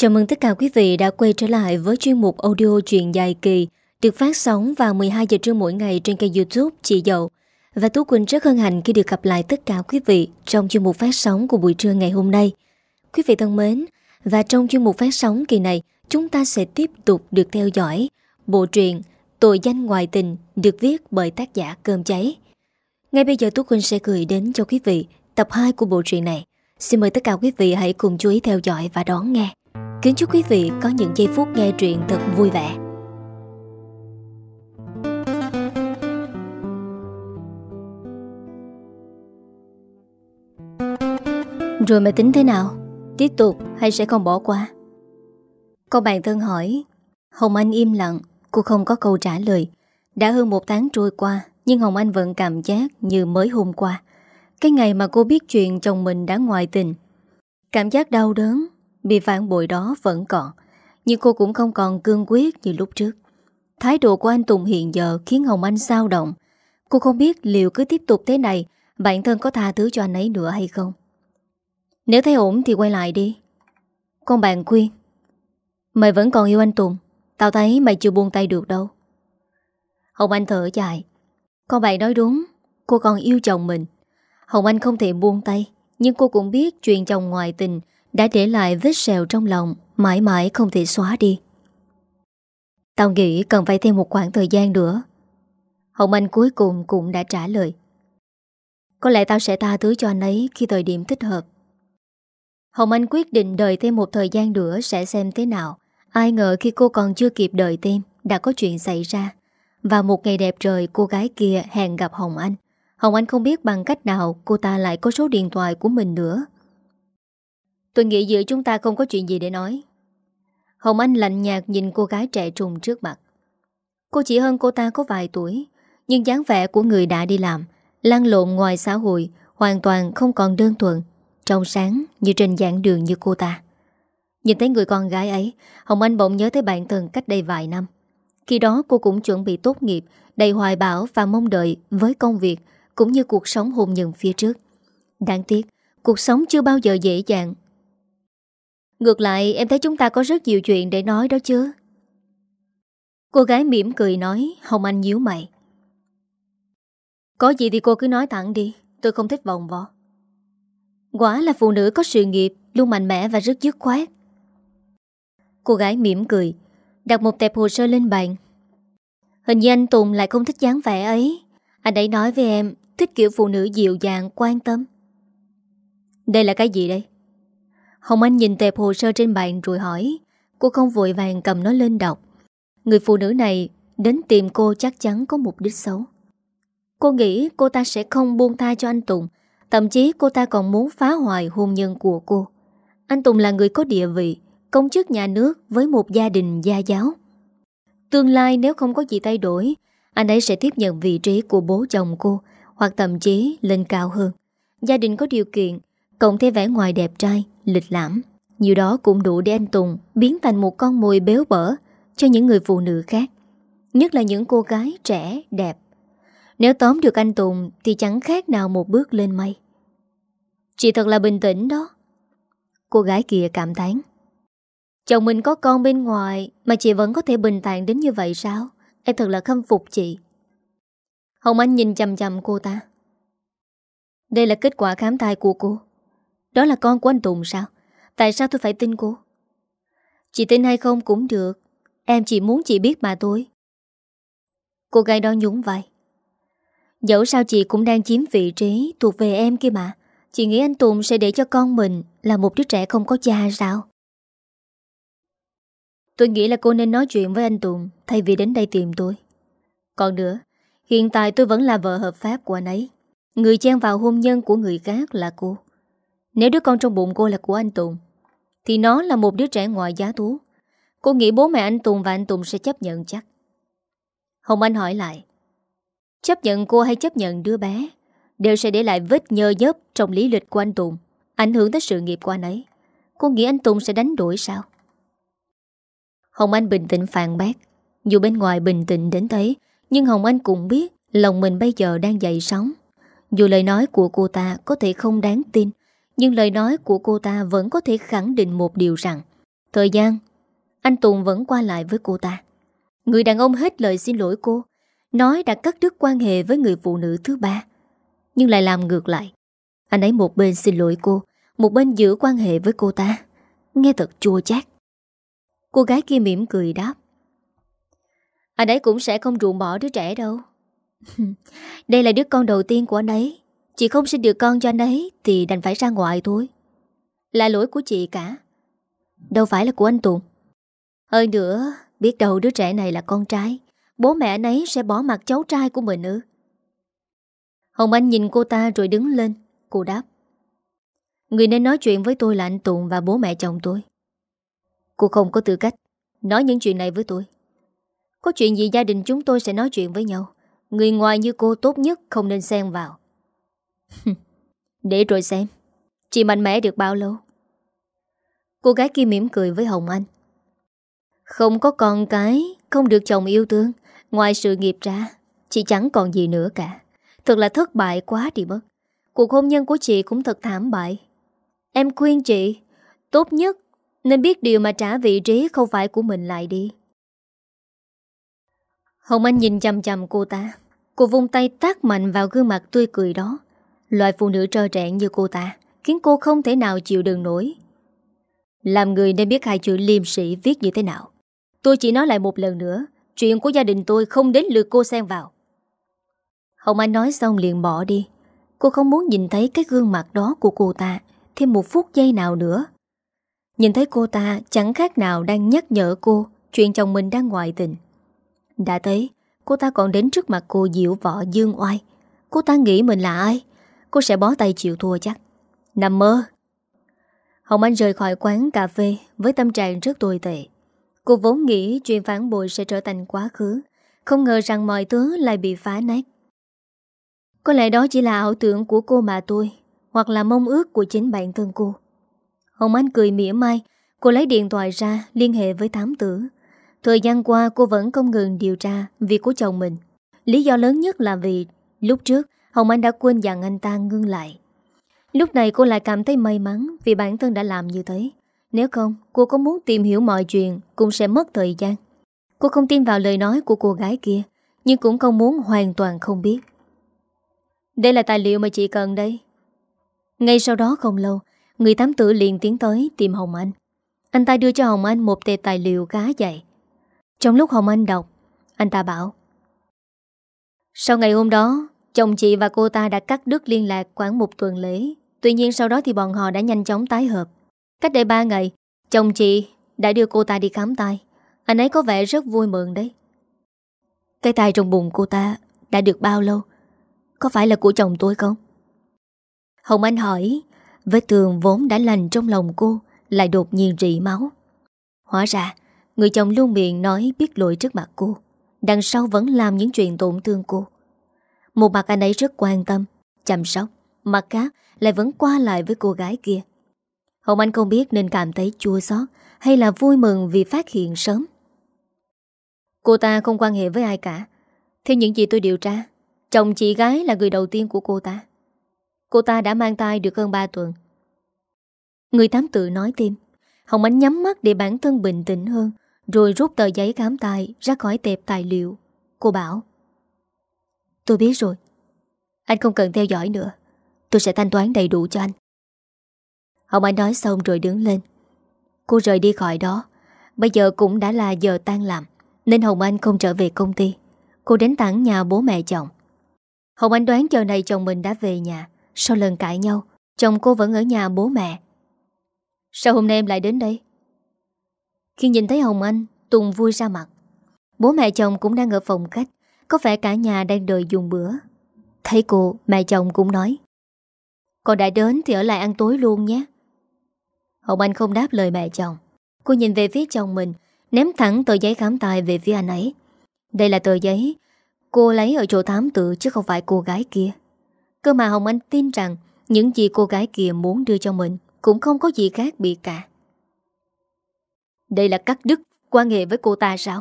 Chào mừng tất cả quý vị đã quay trở lại với chuyên mục audio truyện dài kỳ được phát sóng vào 12 giờ trưa mỗi ngày trên kênh youtube Chị Dậu. Và Tú Quỳnh rất hân hạnh khi được gặp lại tất cả quý vị trong chuyên mục phát sóng của buổi trưa ngày hôm nay. Quý vị thân mến, và trong chuyên mục phát sóng kỳ này, chúng ta sẽ tiếp tục được theo dõi bộ truyện Tội danh ngoại tình được viết bởi tác giả Cơm Cháy. Ngay bây giờ Tú Quỳnh sẽ gửi đến cho quý vị tập 2 của bộ truyện này. Xin mời tất cả quý vị hãy cùng chú ý theo dõi và đón nghe. Kính chúc quý vị có những giây phút nghe truyện thật vui vẻ. Rồi mày tính thế nào? Tiếp tục hay sẽ không bỏ qua? Cô bạn thân hỏi Hồng Anh im lặng, Cô không có câu trả lời Đã hơn một tháng trôi qua, Nhưng Hồng Anh vẫn cảm giác như mới hôm qua Cái ngày mà cô biết chuyện chồng mình đã ngoại tình Cảm giác đau đớn Bị phản bội đó vẫn còn, Nhưng cô cũng không còn cương quyết như lúc trước. Thái độ của anh Tùng hiện giờ Khiến Hồng Anh sao động. Cô không biết liệu cứ tiếp tục thế này, Bản thân có tha thứ cho anh ấy nữa hay không. Nếu thấy ổn thì quay lại đi. Con bạn khuyên Mày vẫn còn yêu anh Tùng, Tao thấy mày chưa buông tay được đâu. Hồng Anh thở dài. Con bạn nói đúng, Cô còn yêu chồng mình. Hồng Anh không thể buông tay, Nhưng cô cũng biết chuyện chồng ngoại tình đã để lại vết sẹo trong lòng, Mãi mãi không thể xóa đi. Tao nghĩ cần phải thêm một khoảng thời gian nữa. Hồng Anh cuối cùng cũng đã trả lời. Có lẽ tao sẽ tha thứ cho anh ấy Khi thời điểm thích hợp. Hồng Anh quyết định đợi thêm một thời gian nữa Sẽ xem thế nào. Ai ngờ khi cô còn chưa kịp đợi thêm, Đã có chuyện xảy ra. Và một ngày đẹp trời cô gái kia hẹn gặp Hồng Anh. Hồng Anh không biết bằng cách nào Cô ta lại có số điện thoại của mình nữa. Tôi nghĩ giữa chúng ta không có chuyện gì để nói. Hồng Anh lạnh nhạt nhìn cô gái trẻ trùng trước mặt. Cô chỉ hơn cô ta có vài tuổi, Nhưng dáng vẻ của người đã đi làm Lan lộn ngoài xã hội, Hoàn toàn không còn đơn thuần, Trong sáng như trên giảng đường như cô ta. Nhìn thấy người con gái ấy, Hồng Anh bỗng nhớ tới bạn thân cách đây vài năm. Khi đó cô cũng chuẩn bị tốt nghiệp, Đầy hoài bão và mong đợi Với công việc Cũng như cuộc sống hôn nhân phía trước. Đáng tiếc, Cuộc sống chưa bao giờ dễ dàng Ngược lại em thấy chúng ta có rất nhiều chuyện để nói đó chứ. Cô gái mỉm cười nói Hồng Anh nhíu mày. Có gì thì cô cứ nói thẳng đi Tôi không thích vòng vò Quả là phụ nữ có sự nghiệp Luôn mạnh mẽ và rất dứt khoát. Cô gái mỉm cười Đặt một tệp hồ sơ lên bàn. Hình như anh Tùng lại không thích dáng vẻ ấy. Anh ấy nói với em Thích kiểu phụ nữ dịu dàng, quan tâm. Đây là cái gì đây? Hồng Anh nhìn tệp hồ sơ trên bàn rồi hỏi Cô không vội vàng cầm nó lên đọc Người phụ nữ này Đến tìm cô chắc chắn có mục đích xấu Cô nghĩ cô ta sẽ không buông tha cho anh Tùng Thậm chí cô ta còn muốn phá hoại hôn nhân của cô Anh Tùng là người có địa vị công chức nhà nước với một gia đình gia giáo. Tương lai nếu không có gì thay đổi, anh ấy sẽ tiếp nhận vị trí của bố chồng cô, hoặc thậm chí lên cao hơn. Gia đình có điều kiện, cộng thêm vẻ ngoài đẹp trai, lịch lãm. Nhiều đó cũng đủ để anh Tùng biến thành một con mồi béo bở cho những người phụ nữ khác. Nhất là những cô gái trẻ, đẹp. Nếu tóm được anh Tùng thì chẳng khác nào một bước lên mây. Chị thật là bình tĩnh đó. Cô gái kia cảm thán. Chồng mình có con bên ngoài Mà chị vẫn có thể bình thản đến như vậy sao Em thật là khâm phục chị Hồng Anh nhìn chầm chầm cô ta Đây là kết quả khám thai của cô đó là con của anh Tùng sao? Tại sao tôi phải tin cô? Chị tin hay không cũng được. Em chỉ muốn chị biết mà thôi. Cô gái đó nhún vai. Dẫu sao chị cũng đang chiếm vị trí Thuộc về em kia mà. Chị nghĩ anh Tùng sẽ để cho con mình Là một đứa trẻ không có cha sao? Tôi nghĩ là cô nên nói chuyện với anh Tùng Thay vì đến đây tìm tôi. Còn nữa, Hiện tại tôi vẫn là vợ hợp pháp của anh ấy. Người chen vào hôn nhân của người khác là cô. Nếu đứa con trong bụng cô là của anh Tùng, Thì nó là một đứa trẻ ngoài giá thú. Cô nghĩ bố mẹ anh Tùng và anh Tùng sẽ chấp nhận chắc. Hồng Anh hỏi lại, Chấp nhận cô hay chấp nhận đứa bé Đều sẽ để lại vết nhơ nhớp Trong lý lịch của anh Tùng, Ảnh hưởng tới sự nghiệp của anh ấy. Cô nghĩ anh Tùng sẽ đánh đuổi sao? Hồng Anh bình tĩnh phản bác. Dù bên ngoài bình tĩnh đến thế, Nhưng Hồng Anh cũng biết Lòng mình bây giờ đang dậy sóng. Dù lời nói của cô ta có thể không đáng tin nhưng lời nói của cô ta vẫn có thể khẳng định một điều rằng, Thời gian, Anh Tùng vẫn qua lại với cô ta. Người đàn ông hết lời xin lỗi cô, Nói đã cắt đứt quan hệ với người phụ nữ thứ ba. Nhưng lại làm ngược lại. Anh ấy một bên xin lỗi cô, Một bên giữ quan hệ với cô ta. Nghe thật chua chát. Cô gái kia mỉm cười đáp. Anh ấy cũng sẽ không ruộng bỏ đứa trẻ đâu. Đây là đứa con đầu tiên của anh ấy. Chị không sinh được con cho anh ấy Thì đành phải ra ngoài thôi. Là lỗi của chị cả. Đâu phải là của anh Tùng. Hơn nữa, Biết đâu đứa trẻ này là con trai. Bố mẹ anh ấy sẽ bỏ mặt cháu trai của mình ư. Hồng Anh nhìn cô ta rồi đứng lên. Cô đáp. Người nên nói chuyện với tôi là anh Tùng và bố mẹ chồng tôi. Cô không có tư cách Nói những chuyện này với tôi. Có chuyện gì gia đình chúng tôi sẽ nói chuyện với nhau. Người ngoài như cô tốt nhất không nên xen vào. Để rồi xem, Chị mạnh mẽ được bao lâu? Cô gái kia mỉm cười với Hồng Anh. Không có con cái, Không được chồng yêu thương. Ngoài sự nghiệp ra, Chị chẳng còn gì nữa cả. Thật là thất bại quá đi mất. Cuộc hôn nhân của chị cũng thật thảm bại. Em khuyên chị, Tốt nhất nên biết điều mà trả vị trí không phải của mình lại đi. Hồng Anh nhìn chầm chầm cô ta. Cô vung tay tác mạnh vào gương mặt tươi cười đó. Loại phụ nữ trơ trẹn như cô ta Khiến cô không thể nào chịu đựng nổi. Làm người nên biết hai chữ liêm sĩ viết như thế nào. Tôi chỉ nói lại một lần nữa, Chuyện của gia đình tôi không đến lượt cô xen vào. Hồng Anh nói xong liền bỏ đi. Cô không muốn nhìn thấy cái gương mặt đó của cô ta Thêm một phút giây nào nữa. Nhìn thấy cô ta chẳng khác nào đang nhắc nhở cô Chuyện chồng mình đang ngoại tình. Đã thấy, Cô ta còn đến trước mặt cô diễu võ dương oai. Cô ta nghĩ mình là ai? Cô sẽ bó tay chịu thua chắc. Nằm mơ. Hồng Anh rời khỏi quán cà phê Với tâm trạng rất tồi tệ. Cô vốn nghĩ chuyện phản bội sẽ trở thành quá khứ. Không ngờ rằng mọi thứ lại bị phá nát. Có lẽ đó chỉ là ảo tưởng của cô mà tôi Hoặc là mong ước của chính bản thân cô. Hồng Anh cười mỉa mai. Cô lấy điện thoại ra, liên hệ với thám tử. Thời gian qua, cô vẫn không ngừng điều tra việc của chồng mình. Lý do lớn nhất là vì lúc trước Hồng Anh đã quên dặn anh ta ngưng lại. Lúc này cô lại cảm thấy may mắn Vì bản thân đã làm như thế. Nếu không, cô có muốn tìm hiểu mọi chuyện Cũng sẽ mất thời gian. Cô không tin vào lời nói của cô gái kia, Nhưng cũng không muốn hoàn toàn không biết. Đây là tài liệu mà chị cần đây. Ngay sau đó không lâu, Người tám tử liền tiến tới tìm Hồng Anh. Anh ta đưa cho Hồng Anh một tệp tài liệu khá dày. Trong lúc Hồng Anh đọc, Anh ta bảo, Sau ngày hôm đó Chồng chị và cô ta đã cắt đứt liên lạc khoảng một tuần lễ. Tuy nhiên sau đó thì bọn họ đã nhanh chóng tái hợp. Cách đây 3 ngày, Chồng chị đã đưa cô ta đi khám tai. Anh ấy có vẻ rất vui mừng đấy. Cái tai trong bụng cô ta Đã được bao lâu? Có phải là của chồng tôi không? Hồng Anh hỏi, Vết tường vốn đã lành trong lòng cô, Lại đột nhiên rỉ máu. Hóa ra, Người chồng luôn miệng nói biết lỗi trước mặt cô, Đằng sau vẫn làm những chuyện tổn thương cô. Một mặt anh ấy rất quan tâm, Chăm sóc, Mặt khác lại vẫn qua lại với cô gái kia. Hồng Anh không biết nên cảm thấy chua xót Hay là vui mừng vì phát hiện sớm. Cô ta không quan hệ với ai cả. Theo những gì tôi điều tra, Chồng chị gái là người đầu tiên của cô ta. Cô ta đã mang thai được hơn 3 tuần. Người thám tự nói thêm, Hồng Anh nhắm mắt để bản thân bình tĩnh hơn, Rồi rút tờ giấy khám tài Ra khỏi tệp tài liệu. Cô bảo Tôi biết rồi. Anh không cần theo dõi nữa. Tôi sẽ thanh toán đầy đủ cho anh. Hồng Anh nói xong rồi đứng lên. Cô rời đi khỏi đó. Bây giờ cũng đã là giờ tan làm, Nên Hồng Anh không trở về công ty. Cô đến tặng nhà bố mẹ chồng. Hồng Anh đoán giờ này chồng mình đã về nhà. Sau lần cãi nhau, Chồng cô vẫn ở nhà bố mẹ. Sao hôm nay em lại đến đây? Khi nhìn thấy Hồng Anh, Tùng vui ra mặt. Bố mẹ chồng cũng đang ở phòng khách. Có vẻ cả nhà đang đợi dùng bữa Thấy cô, mẹ chồng cũng nói Con đã đến thì ở lại ăn tối luôn nhé Hồng Anh không đáp lời mẹ chồng Cô nhìn về phía chồng mình, Ném thẳng tờ giấy khám tài về phía anh ấy Đây là tờ giấy Cô lấy ở chỗ thám tử chứ không phải cô gái kia Cơ mà Hồng Anh tin rằng những gì cô gái kia muốn đưa cho mình cũng không có gì khác biệt cả. Đây là cắt đứt quan hệ với cô ta sao?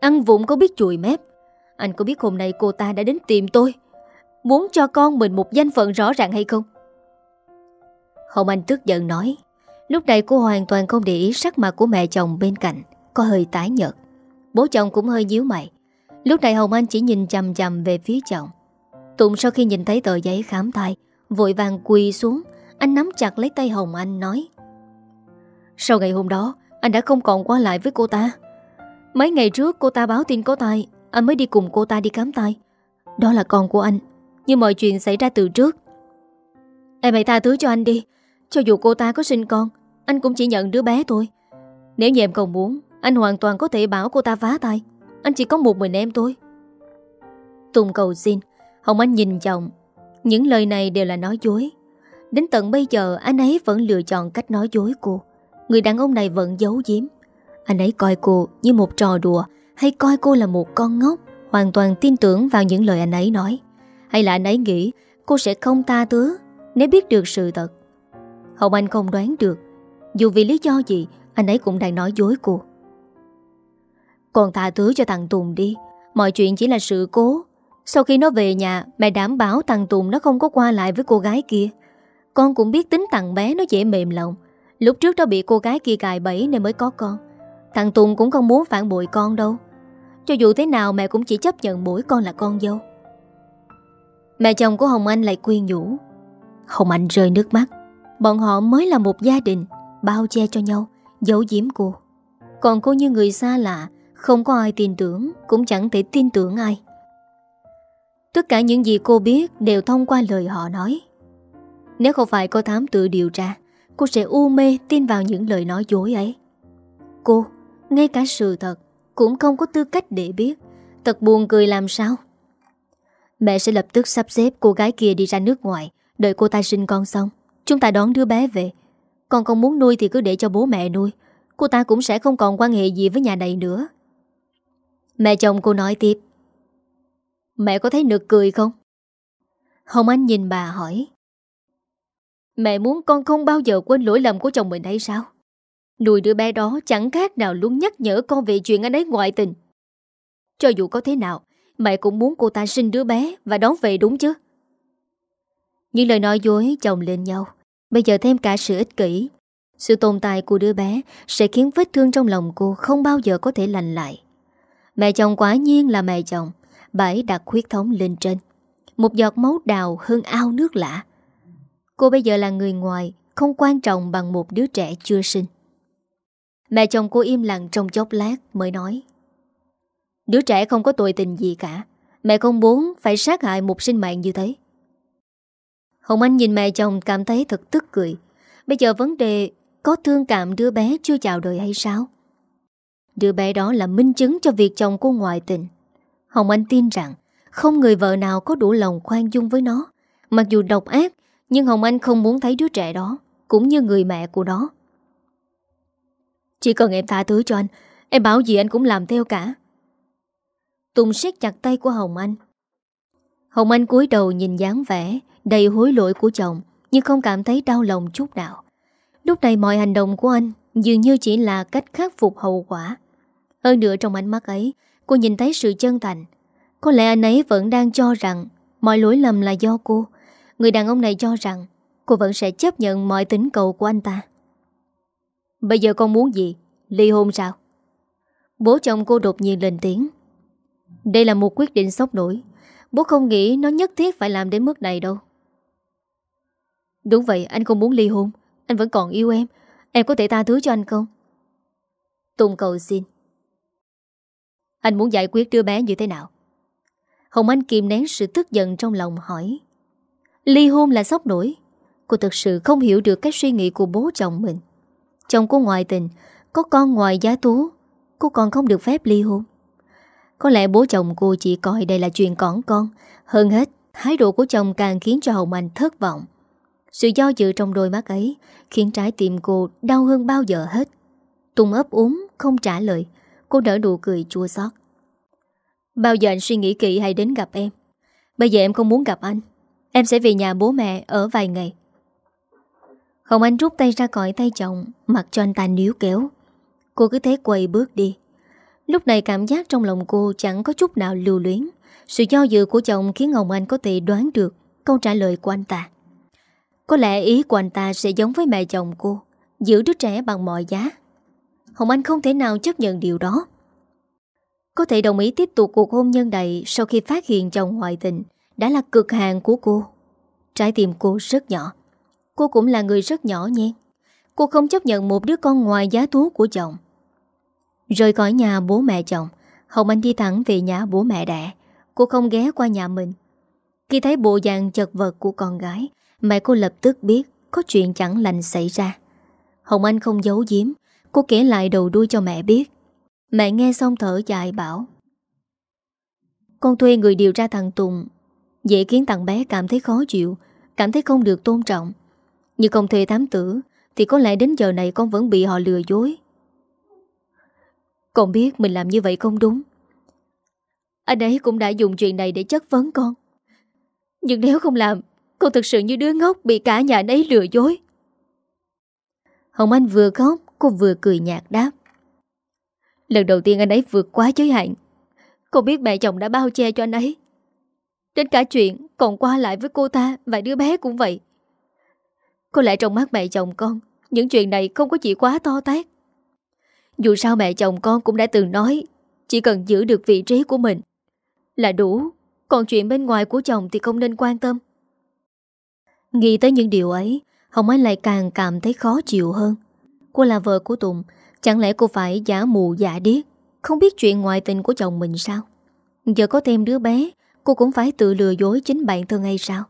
Ăn vụng có biết chùi mép. Anh có biết hôm nay cô ta đã đến tìm tôi? Muốn cho con mình một danh phận rõ ràng hay không? Hồng Anh tức giận nói. Lúc này cô hoàn toàn không để ý sắc mặt của mẹ chồng bên cạnh, Có hơi tái nhợt. Bố chồng cũng hơi díu mày. Lúc này Hồng Anh chỉ nhìn chầm chầm về phía chồng. Tụng sau khi nhìn thấy tờ giấy khám thai, Vội vàng quỳ xuống. Anh nắm chặt lấy tay Hồng Anh nói. Sau ngày hôm đó, Anh đã không còn qua lại với cô ta. Mấy ngày trước cô ta báo tin có thai. Anh mới đi cùng cô ta đi khám tai. Đó là con của anh, Nhưng mọi chuyện xảy ra từ trước. Em hãy tha thứ cho anh đi. Cho dù cô ta có sinh con, Anh cũng chỉ nhận đứa bé thôi. Nếu như em không muốn, Anh hoàn toàn có thể bảo cô ta phá tay Anh chỉ có một mình em thôi. Tùng cầu xin, Hồng Anh nhìn chồng Những lời này đều là nói dối. Đến tận bây giờ, anh ấy vẫn lựa chọn cách nói dối cô. Người đàn ông này vẫn giấu giếm. Anh ấy coi cô như một trò đùa. Hay coi cô là một con ngốc, Hoàn toàn tin tưởng vào những lời anh ấy nói. Hay là anh ấy nghĩ cô sẽ không tha thứ Nếu biết được sự thật? Hồng Anh không đoán được. Dù vì lý do gì, Anh ấy cũng đang nói dối cô. Còn tha thứ cho thằng Tùng đi. Mọi chuyện chỉ là sự cố. Sau khi nó về nhà, Mẹ đảm bảo thằng Tùng nó không có qua lại với cô gái kia. Con cũng biết tính thằng bé nó dễ mềm lòng. Lúc trước nó bị cô gái kia cài bẫy nên mới có con. Thằng Tùng cũng không muốn phản bội con đâu. Cho dù thế nào mẹ cũng chỉ chấp nhận mỗi con là con dâu Mẹ chồng của Hồng Anh lại quyên nhủ Hồng Anh rơi nước mắt Bọn họ mới là một gia đình Bao che cho nhau Giấu giếm cô Còn cô như người xa lạ Không có ai tin tưởng Cũng chẳng thể tin tưởng ai Tất cả những gì cô biết đều thông qua lời họ nói. Nếu không phải cô thám tự điều tra, cô sẽ u mê tin vào những lời nói dối ấy. Cô, ngay cả sự thật, cũng không có tư cách để biết. Thật buồn cười làm sao? Mẹ sẽ lập tức sắp xếp cô gái kia đi ra nước ngoài, đợi cô ta sinh con xong. Chúng ta đón đứa bé về. Còn không muốn nuôi thì cứ để cho bố mẹ nuôi. Cô ta cũng sẽ không còn quan hệ gì với nhà này nữa. Mẹ chồng cô nói tiếp. Mẹ có thấy nực cười không? Hồng Anh nhìn bà hỏi Mẹ muốn con không bao giờ quên lỗi lầm của chồng mình hay sao? Nuôi đứa bé đó chẳng khác nào luôn nhắc nhở con về chuyện anh ấy ngoại tình. Cho dù có thế nào, Mẹ cũng muốn cô ta sinh đứa bé Và đón về đúng chứ. Những lời nói dối chồng lên nhau. Bây giờ thêm cả sự ích kỷ. Sự tồn tại của đứa bé Sẽ khiến vết thương trong lòng cô Không bao giờ có thể lành lại. Mẹ chồng quả nhiên là mẹ chồng. Bãi đặt huyết thống lên trên. Một giọt máu đào hơn ao nước lạ Cô bây giờ là người ngoài, Không quan trọng bằng một đứa trẻ chưa sinh. Mẹ chồng cô im lặng trong chốc lát mới nói Đứa trẻ không có tội tình gì cả Mẹ không muốn phải sát hại một sinh mạng như thế Hồng Anh nhìn mẹ chồng cảm thấy thật tức cười Bây giờ vấn đề có thương cảm đứa bé chưa chào đời hay sao? Đứa bé đó là minh chứng cho việc chồng cô ngoại tình Hồng Anh tin rằng không người vợ nào có đủ lòng khoan dung với nó. Mặc dù độc ác, nhưng Hồng Anh không muốn thấy đứa trẻ đó, cũng như người mẹ của nó. Chỉ cần em tha thứ cho anh, em bảo gì anh cũng làm theo cả. Tùng siết chặt tay của Hồng Anh. Hồng Anh cúi đầu nhìn dáng vẻ, đầy hối lỗi của chồng, nhưng không cảm thấy đau lòng chút nào. Lúc này mọi hành động của anh dường như chỉ là cách khắc phục hậu quả. Hơn nữa trong ánh mắt ấy Cô nhìn thấy sự chân thành Có lẽ anh ấy vẫn đang cho rằng Mọi lỗi lầm là do cô Người đàn ông này cho rằng Cô vẫn sẽ chấp nhận mọi tính cầu của anh ta Bây giờ con muốn gì? Ly hôn sao? Bố chồng cô đột nhiên lên tiếng Đây là một quyết định sốc nổi Bố không nghĩ nó nhất thiết phải làm đến mức này đâu Đúng vậy, anh không muốn ly hôn Anh vẫn còn yêu em Em có thể tha thứ cho anh không? Tùng cầu xin anh muốn giải quyết đứa bé như thế nào? Hồng Anh kìm nén sự tức giận trong lòng hỏi. Ly hôn là sốc nổi. Cô thực sự không hiểu được cái suy nghĩ của bố chồng mình. Chồng cô ngoại tình, có con ngoài giá tú, cô còn không được phép ly hôn. Có lẽ bố chồng cô chỉ coi đây là chuyện cỏn con. Hơn hết, thái độ của chồng càng khiến cho Hồng Anh thất vọng. Sự do dự trong đôi mắt ấy khiến trái tim cô đau hơn bao giờ hết. Tùng ấp úng, không trả lời. Cô nở nụ cười chua xót Bao giờ anh suy nghĩ kỹ hay đến gặp em Bây giờ em không muốn gặp anh Em sẽ về nhà bố mẹ ở vài ngày Hồng Anh rút tay ra khỏi tay chồng, Mặc cho anh ta níu kéo. Cô cứ thế quầy bước đi. Lúc này cảm giác trong lòng cô chẳng có chút nào lưu luyến. Sự do dự của chồng khiến Hồng Anh có thể đoán được câu trả lời của anh ta. Có lẽ ý của anh ta sẽ giống với mẹ chồng cô, Giữ đứa trẻ bằng mọi giá. Hồng Anh không thể nào chấp nhận điều đó. Có thể đồng ý tiếp tục cuộc hôn nhân này Sau khi phát hiện chồng ngoại tình Đã là cực hạn của cô. Trái tim cô rất nhỏ. Cô cũng là người rất nhỏ nhen Cô không chấp nhận một đứa con ngoài giá thú của chồng. Rời khỏi nhà bố mẹ chồng, Hồng Anh đi thẳng về nhà bố mẹ đẻ. Cô không ghé qua nhà mình. Khi thấy bộ dạng chật vật của con gái, Mẹ cô lập tức biết Có chuyện chẳng lành xảy ra. Hồng Anh không giấu giếm, Cô kể lại đầu đuôi cho mẹ biết. Mẹ nghe xong thở dài bảo, Con thuê người điều tra thằng Tùng, Dễ khiến thằng bé cảm thấy khó chịu, Cảm thấy không được tôn trọng như không thuê thám tử, Thì có lẽ đến giờ này con vẫn bị họ lừa dối. Con biết mình làm như vậy không đúng. Anh ấy cũng đã dùng chuyện này để chất vấn con. Nhưng nếu không làm, Con thực sự như đứa ngốc Bị cả nhà ấy lừa dối. Hồng Anh vừa khóc, Cô vừa cười nhạt đáp. Lần đầu tiên anh ấy vượt quá giới hạn. Cô biết mẹ chồng đã bao che cho anh ấy. Đến cả chuyện còn qua lại với cô ta Và đứa bé cũng vậy. Có lẽ trong mắt mẹ chồng con, Những chuyện này không có chỉ quá to tát. Dù sao mẹ chồng con cũng đã từng nói, Chỉ cần giữ được vị trí của mình Là đủ, Còn chuyện bên ngoài của chồng thì không nên quan tâm. Nghĩ tới những điều ấy, Hồng Anh lại càng cảm thấy khó chịu hơn. Cô là vợ của Tùng, Chẳng lẽ cô phải giả mù giả điếc, Không biết chuyện ngoại tình của chồng mình sao? Giờ có thêm đứa bé, Cô cũng phải tự lừa dối chính bản thân hay sao?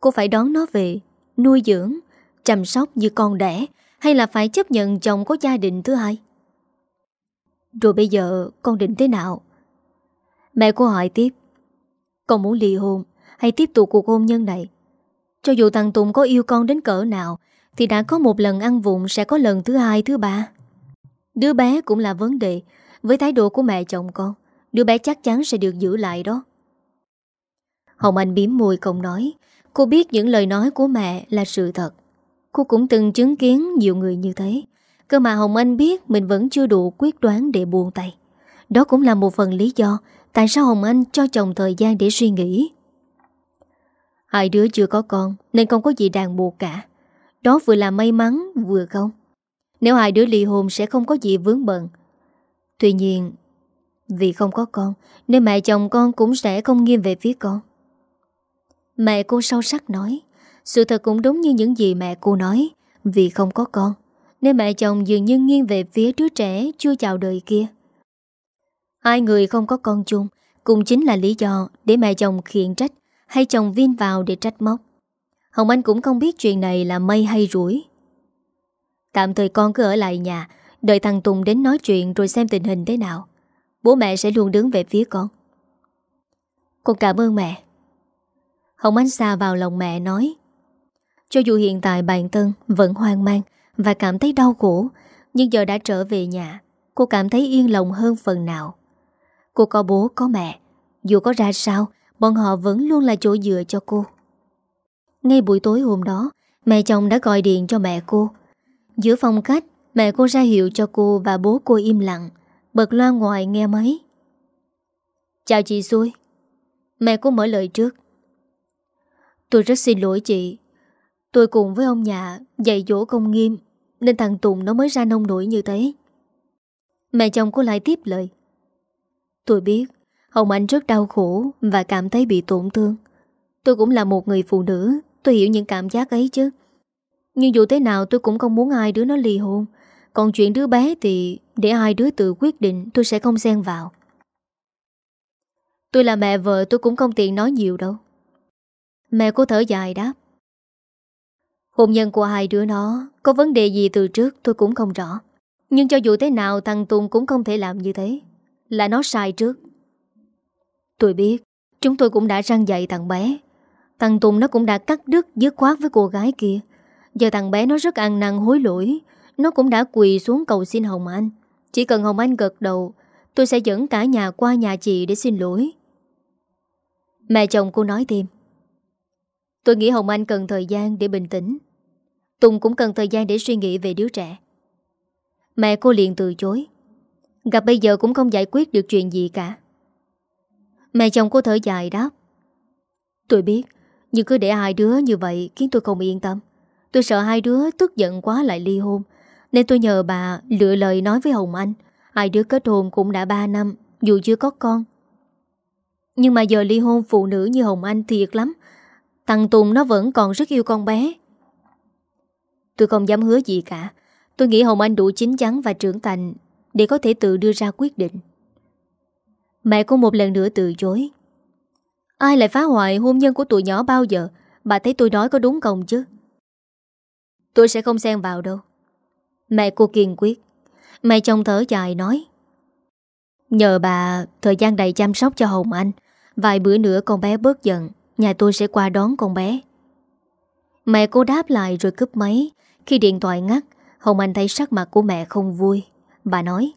Cô phải đón nó về Nuôi dưỡng, Chăm sóc như con đẻ, Hay là phải chấp nhận chồng có gia đình thứ hai? Rồi bây giờ con định thế nào? Mẹ cô hỏi tiếp. Con muốn ly hôn, Hay tiếp tục cuộc hôn nhân này? Cho dù thằng Tùng có yêu con đến cỡ nào, Thì đã có một lần ăn vụng Sẽ có lần thứ hai, thứ ba. Đứa bé cũng là vấn đề. Với thái độ của mẹ chồng con, Đứa bé chắc chắn sẽ được giữ lại đó. Hồng Anh biếm môi không nói. Cô biết những lời nói của mẹ là sự thật. Cô cũng từng chứng kiến nhiều người như thế. Cơ mà Hồng Anh biết Mình vẫn chưa đủ quyết đoán để buông tay. Đó cũng là một phần lý do Tại sao Hồng Anh cho chồng thời gian để suy nghĩ. Hai đứa chưa có con, Nên không có gì ràng buộc cả. Đó vừa là may mắn, vừa không. Nếu hai đứa ly hôn sẽ không có gì vướng bận. Tuy nhiên, Vì không có con, Nên mẹ chồng con cũng sẽ không nghiêm về phía con. Mẹ cô sâu sắc nói, Sự thật cũng đúng như những gì mẹ cô nói, Vì không có con, Nên mẹ chồng dường như nghiêng về phía đứa trẻ Chưa chào đời kia. Hai người không có con chung, Cũng chính là lý do để mẹ chồng khiển trách Hay chồng viên vào để trách móc. Hồng Anh cũng không biết chuyện này là mây hay rủi. Tạm thời con cứ ở lại nhà, Đợi thằng Tùng đến nói chuyện Rồi xem tình hình thế nào. Bố mẹ sẽ luôn đứng về phía con. Con cảm ơn mẹ. Hồng ánh xa vào lòng mẹ nói, Cho dù hiện tại bạn Tân vẫn hoang mang Và cảm thấy đau khổ, Nhưng giờ đã trở về nhà, Cô cảm thấy yên lòng hơn phần nào. Cô có bố, có mẹ, Dù có ra sao, Bọn họ vẫn luôn là chỗ dựa cho cô. Ngay buổi tối hôm đó, Mẹ chồng đã gọi điện cho mẹ cô. Giữa phòng khách, Mẹ cô ra hiệu cho cô và bố cô im lặng, Bật loa ngoài nghe máy. Chào chị xui. Mẹ cô mở lời trước. Tôi rất xin lỗi chị. Tôi cùng với ông nhà dạy dỗ công nghiêm, Nên thằng Tùng nó mới ra nông nổi như thế. Mẹ chồng cô lại tiếp lời. Tôi biết Hồng Anh rất đau khổ Và cảm thấy bị tổn thương. Tôi cũng là một người phụ nữ, Tôi hiểu những cảm giác ấy chứ. Nhưng dù thế nào tôi cũng không muốn ai đứa nó ly hôn. Còn chuyện đứa bé thì Để hai đứa tự quyết định, tôi sẽ không xen vào. Tôi là mẹ vợ, tôi cũng không tiện nói nhiều đâu. Mẹ cô thở dài đáp. Hôn nhân của hai đứa nó, Có vấn đề gì từ trước tôi cũng không rõ. Nhưng cho dù thế nào, Thằng Tùng cũng không thể làm như thế. Là nó sai trước. Tôi biết, Chúng tôi cũng đã răng dạy thằng bé. Thằng Tùng nó cũng đã cắt đứt dứt khoát với cô gái kia. Giờ thằng bé nó rất ăn năn hối lỗi. Nó cũng đã quỳ xuống cầu xin Hồng Anh. Chỉ cần Hồng Anh gật đầu, Tôi sẽ dẫn cả nhà qua nhà chị để xin lỗi. Mẹ chồng cô nói thêm. Tôi nghĩ Hồng Anh cần thời gian để bình tĩnh. Tùng cũng cần thời gian để suy nghĩ về đứa trẻ. Mẹ cô liền từ chối. Gặp bây giờ cũng không giải quyết được chuyện gì cả. Mẹ chồng cô thở dài đáp. Tôi biết, Nhưng cứ để hai đứa như vậy Khiến tôi không yên tâm. Tôi sợ hai đứa tức giận quá lại ly hôn, Nên tôi nhờ bà lựa lời nói với Hồng Anh. Hai đứa kết hôn cũng đã 3 năm, Dù chưa có con. Nhưng mà giờ ly hôn phụ nữ như Hồng Anh thiệt lắm Thằng Tùng nó vẫn còn rất yêu con bé. Tôi không dám hứa gì cả. Tôi nghĩ Hồng Anh đủ chín chắn và trưởng thành Để có thể tự đưa ra quyết định. Mẹ cô một lần nữa từ chối. Ai lại phá hoại hôn nhân của tụi nhỏ bao giờ? Bà thấy tôi nói có đúng không chứ? Tôi sẽ không xen vào đâu. Mẹ cô kiên quyết. Mẹ chồng thở dài nói. Nhờ bà, thời gian đầy chăm sóc cho Hồng Anh, Vài bữa nữa con bé bớt giận. Nhà tôi sẽ qua đón con bé. Mẹ cô đáp lại rồi cướp máy. Khi điện thoại ngắt, Hồng Anh thấy sắc mặt của mẹ không vui. Bà nói,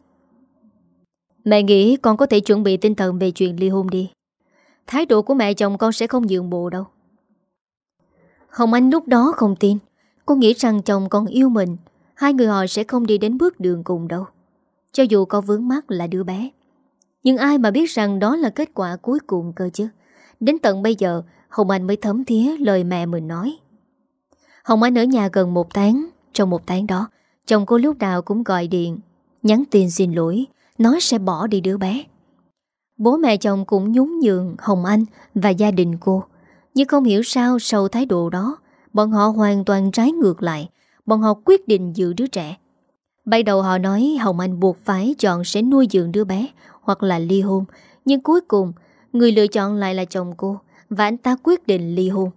Mẹ nghĩ con có thể chuẩn bị tinh thần về chuyện ly hôn đi. Thái độ của mẹ chồng con sẽ không nhượng bộ đâu. Hồng Anh lúc đó không tin. Cô nghĩ rằng chồng con yêu mình, Hai người họ sẽ không đi đến bước đường cùng đâu. Cho dù có vướng mắt là đứa bé, Nhưng ai mà biết rằng đó là kết quả cuối cùng cơ chứ? Đến tận bây giờ, Hồng Anh mới thấm thía lời mẹ mình nói. Hồng Anh ở nhà gần một tháng. Trong một tháng đó, Chồng cô lúc nào cũng gọi điện, Nhắn tin xin lỗi, Nói sẽ bỏ đi đứa bé. Bố mẹ chồng cũng nhún nhường Hồng Anh và gia đình cô. Nhưng không hiểu sao sau thái độ đó, Bọn họ hoàn toàn trái ngược lại. Bọn họ quyết định giữ đứa trẻ. Ban đầu họ nói Hồng Anh buộc phải chọn sẽ nuôi dưỡng đứa bé Hoặc là ly hôn, Nhưng cuối cùng Người lựa chọn lại là chồng cô, Và anh ta quyết định ly hôn.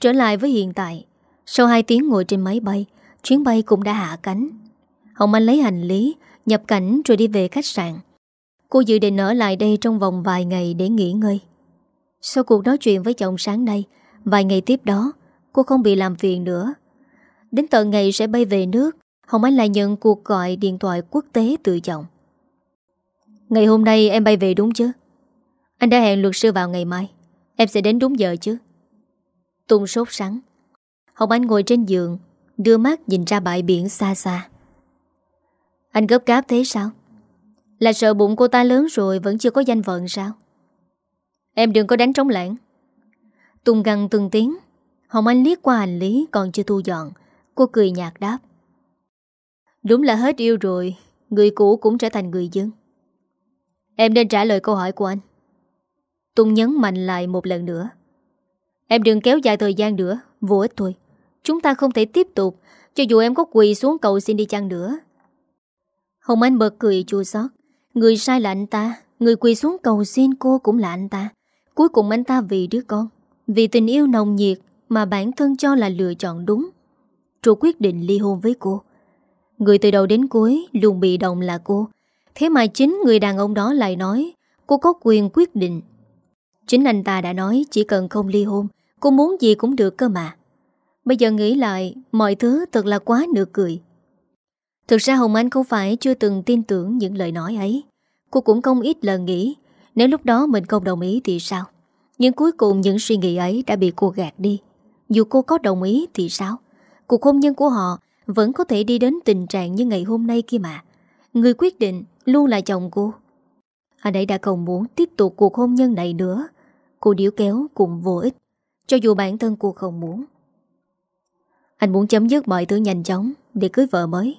Trở lại với hiện tại, Sau 2 tiếng ngồi trên máy bay, Chuyến bay cũng đã hạ cánh. Hồng Anh lấy hành lý, Nhập cảnh rồi đi về khách sạn. Cô dự định ở lại đây trong vòng vài ngày để nghỉ ngơi. Sau cuộc nói chuyện với chồng sáng nay, Vài ngày tiếp đó, Cô không bị làm phiền nữa. Đến tận ngày sẽ bay về nước, Hồng Anh lại nhận cuộc gọi điện thoại quốc tế từ chồng. Ngày hôm nay em bay về đúng chứ? Anh đã hẹn luật sư vào ngày mai. Em sẽ đến đúng giờ chứ? Tùng sốt sắng. Hồng Anh ngồi trên giường, Đưa mắt nhìn ra bãi biển xa xa. Anh gấp gáp thế sao? Là sợ bụng cô ta lớn rồi Vẫn chưa có danh phận sao? Em đừng có đánh trống lãng Tùng găng từng tiếng. Hồng Anh liếc qua hành lý còn chưa thu dọn. Cô cười nhạt đáp. Đúng là hết yêu rồi, Người cũ cũng trở thành người dân. Em nên trả lời câu hỏi của anh. Tùng nhấn mạnh lại một lần nữa. Em đừng kéo dài thời gian nữa, Vô ích thôi. Chúng ta không thể tiếp tục, Cho dù em có quỳ xuống cầu xin đi chăng nữa. Hồng Anh bật cười chua xót. Người sai là anh ta, Người quỳ xuống cầu xin cô cũng là anh ta. Cuối cùng anh ta vì đứa con, Vì tình yêu nồng nhiệt Mà bản thân cho là lựa chọn đúng. Rồi quyết định ly hôn với cô. Người từ đầu đến cuối Luôn bị động là cô. Thế mà chính người đàn ông đó lại nói, Cô có quyền quyết định Chính anh ta đã nói chỉ cần không ly hôn, Cô muốn gì cũng được cơ mà. Bây giờ nghĩ lại, Mọi thứ thật là quá nửa cười. Thực ra Hồng Anh không phải chưa từng tin tưởng những lời nói ấy. Cô cũng không ít lần nghĩ, Nếu lúc đó mình không đồng ý thì sao? Nhưng cuối cùng những suy nghĩ ấy đã bị cô gạt đi. Dù cô có đồng ý thì sao? Cuộc hôn nhân của họ Vẫn có thể đi đến tình trạng như ngày hôm nay kia mà. Người quyết định luôn là chồng cô. Anh ấy đã không muốn tiếp tục cuộc hôn nhân này nữa. Cô điếu kéo cũng vô ích. Cho dù bản thân cô không muốn. Anh muốn chấm dứt mọi thứ nhanh chóng Để cưới vợ mới.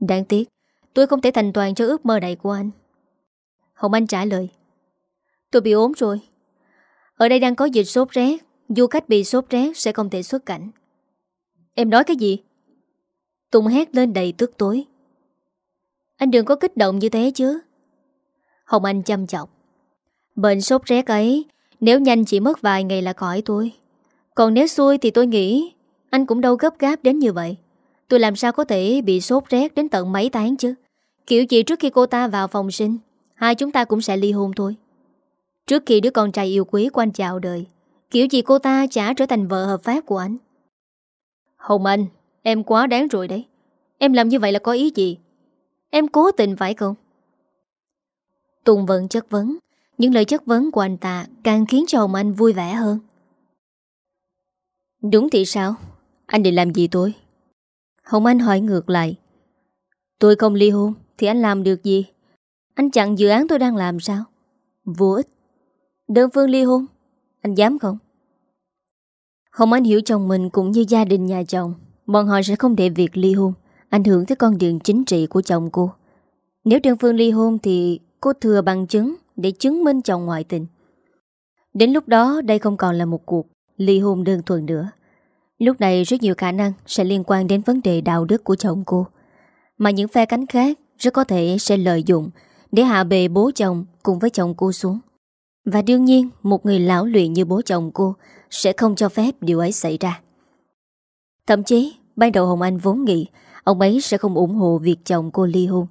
Đáng tiếc, Tôi không thể thành toàn cho ước mơ này của anh. Hồng Anh trả lời. Tôi bị ốm rồi. Ở đây đang có dịch sốt rét. Du khách bị sốt rét sẽ không thể xuất cảnh. Em nói cái gì? Tùng hét lên đầy tức tối. Anh đừng có kích động như thế chứ. Hồng Anh chăm chọc. Bệnh sốt rét ấy, Nếu nhanh chỉ mất vài ngày là khỏi tôi. Còn nếu xui thì tôi nghĩ, Anh cũng đâu gấp gáp đến như vậy. Tôi làm sao có thể bị sốt rét đến tận mấy tháng chứ? Kiểu gì trước khi cô ta vào phòng sinh, Hai chúng ta cũng sẽ ly hôn thôi. Trước khi đứa con trai yêu quý của anh chào đời, Kiểu gì cô ta chả trở thành vợ hợp pháp của anh. Hồng Anh, Em quá đáng rồi đấy. Em làm như vậy là có ý gì? Em cố tình phải không? Tùng vẫn chất vấn. Những lời chất vấn của anh ta Càng khiến cho Hồng Anh vui vẻ hơn. Đúng thì sao? Anh định làm gì tôi? Hồng Anh hỏi ngược lại. Tôi không ly hôn Thì anh làm được gì? Anh chặn dự án tôi đang làm sao? Vô ích. Đơn phương ly hôn Anh dám không? Hồng Anh hiểu chồng mình cũng như gia đình nhà chồng. Bọn họ sẽ không để việc ly hôn Ảnh hưởng tới con đường chính trị của chồng cô. Nếu đơn phương ly hôn thì Cô thừa bằng chứng Để chứng minh chồng ngoại tình. Đến lúc đó, đây không còn là một cuộc Ly hôn đơn thuần nữa. Lúc này, rất nhiều khả năng Sẽ liên quan đến vấn đề đạo đức của chồng cô. Mà những phe cánh khác Rất có thể sẽ lợi dụng Để hạ bề bố chồng cùng với chồng cô xuống. Và đương nhiên, Một người lão luyện như bố chồng cô Sẽ không cho phép điều ấy xảy ra. Thậm chí, Ban đầu Hồng Anh vốn nghĩ Ông ấy sẽ không ủng hộ việc chồng cô ly hôn.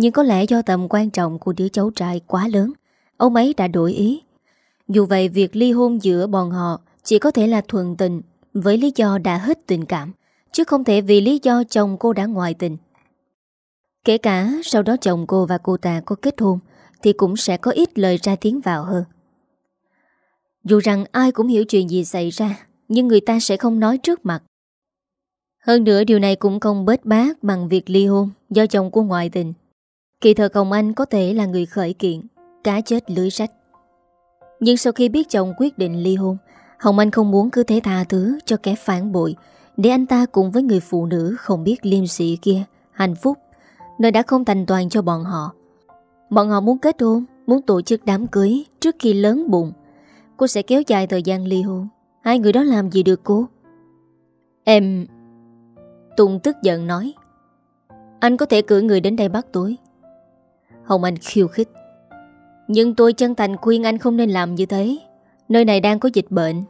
Nhưng có lẽ do tầm quan trọng của đứa cháu trai quá lớn, Ông ấy đã đổi ý. Dù vậy, việc ly hôn giữa bọn họ Chỉ có thể là thuần tình, Với lý do đã hết tình cảm, Chứ không thể vì lý do chồng cô đã ngoại tình. Kể cả sau đó chồng cô và cô ta có kết hôn, Thì cũng sẽ có ít lời ra tiếng vào hơn. Dù rằng ai cũng hiểu chuyện gì xảy ra, Nhưng người ta sẽ không nói trước mặt. Hơn nữa, điều này cũng không bết bát bằng việc ly hôn do chồng cô ngoại tình. Kỳ thật Hồng Anh có thể là người khởi kiện, cá chết lưới rách Nhưng sau khi biết chồng quyết định ly hôn, Hồng Anh không muốn cứ thế tha thứ cho kẻ phản bội để anh ta cùng với người phụ nữ không biết liêm sĩ kia hạnh phúc, nơi đã không thành toàn cho bọn họ. Bọn họ muốn kết hôn, muốn tổ chức đám cưới trước khi lớn bụng. Cô sẽ kéo dài thời gian ly hôn. Hai người đó làm gì được cô? Em Tùng tức giận nói Anh có thể cử người đến đây bắt tôi Hồng Anh khiêu khích. Nhưng tôi chân thành khuyên anh không nên làm như thế. Nơi này đang có dịch bệnh.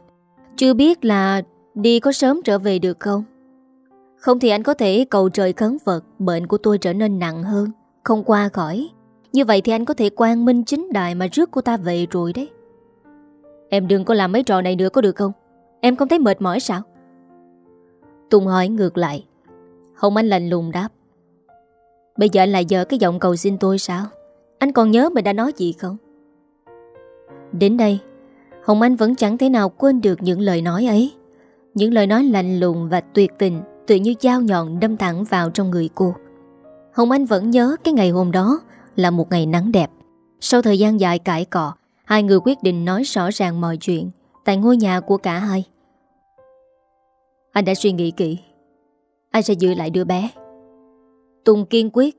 Chưa biết là đi có sớm trở về được không? Không thì anh có thể cầu trời khấn Phật, Bệnh của tôi trở nên nặng hơn, Không qua khỏi. Như vậy thì anh có thể quan minh chính đại Mà rước cô ta về rồi đấy. Em đừng có làm mấy trò này nữa có được không? Em không thấy mệt mỏi sao? Tùng hỏi ngược lại. Hồng Anh lạnh lùng đáp. Bây giờ anh lại dở cái giọng cầu xin tôi sao? Anh còn nhớ mình đã nói gì không? Đến đây, Hồng Anh vẫn chẳng thể nào quên được những lời nói ấy. Những lời nói lạnh lùng và tuyệt tình Tự như dao nhọn đâm thẳng vào trong người cô. Hồng Anh vẫn nhớ cái ngày hôm đó Là một ngày nắng đẹp. Sau thời gian dài cãi cọ, Hai người quyết định nói rõ ràng mọi chuyện Tại ngôi nhà của cả hai. Anh đã suy nghĩ kỹ. Anh sẽ giữ lại đứa bé. Tùng kiên quyết.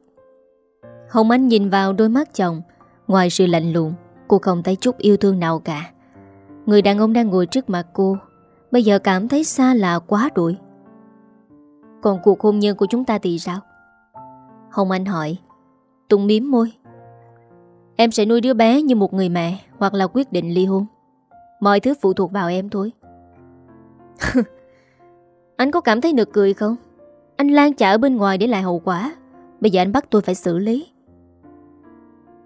Hồng Anh nhìn vào đôi mắt chồng, Ngoài sự lạnh lùng, Cô không thấy chút yêu thương nào cả. Người đàn ông đang ngồi trước mặt cô, Bây giờ cảm thấy xa lạ quá đuổi. Còn cuộc hôn nhân của chúng ta thì sao? Hồng Anh hỏi. Tùng miếm môi. Em sẽ nuôi đứa bé như một người mẹ Hoặc là quyết định ly hôn. Mọi thứ phụ thuộc vào em thôi. Anh có cảm thấy nực cười không? Anh Lan chả ở bên ngoài để lại hậu quả. Bây giờ anh bắt tôi phải xử lý.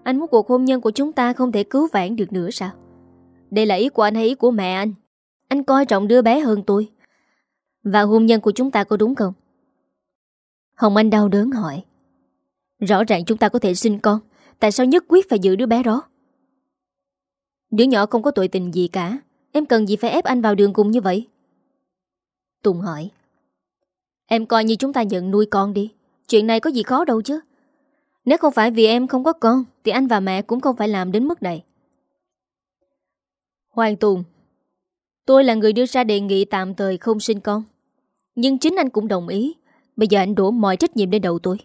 Anh muốn cuộc hôn nhân của chúng ta Không thể cứu vãn được nữa sao? Đây là ý của anh hay ý của mẹ anh? Anh coi trọng đứa bé hơn tôi. Và hôn nhân của chúng ta có đúng không? Hồng Anh đau đớn hỏi. Rõ ràng chúng ta có thể sinh con. Tại sao nhất quyết phải giữ đứa bé đó? Đứa nhỏ không có tội tình gì cả. Em cần gì phải ép anh vào đường cùng như vậy? Tùng hỏi. Em coi như chúng ta nhận nuôi con đi. Chuyện này có gì khó đâu chứ. Nếu không phải vì em không có con, Thì anh và mẹ cũng không phải làm đến mức này. Hoàng Tùng, Tôi là người đưa ra đề nghị tạm thời không sinh con. Nhưng chính anh cũng đồng ý. Bây giờ anh đổ mọi trách nhiệm lên đầu tôi.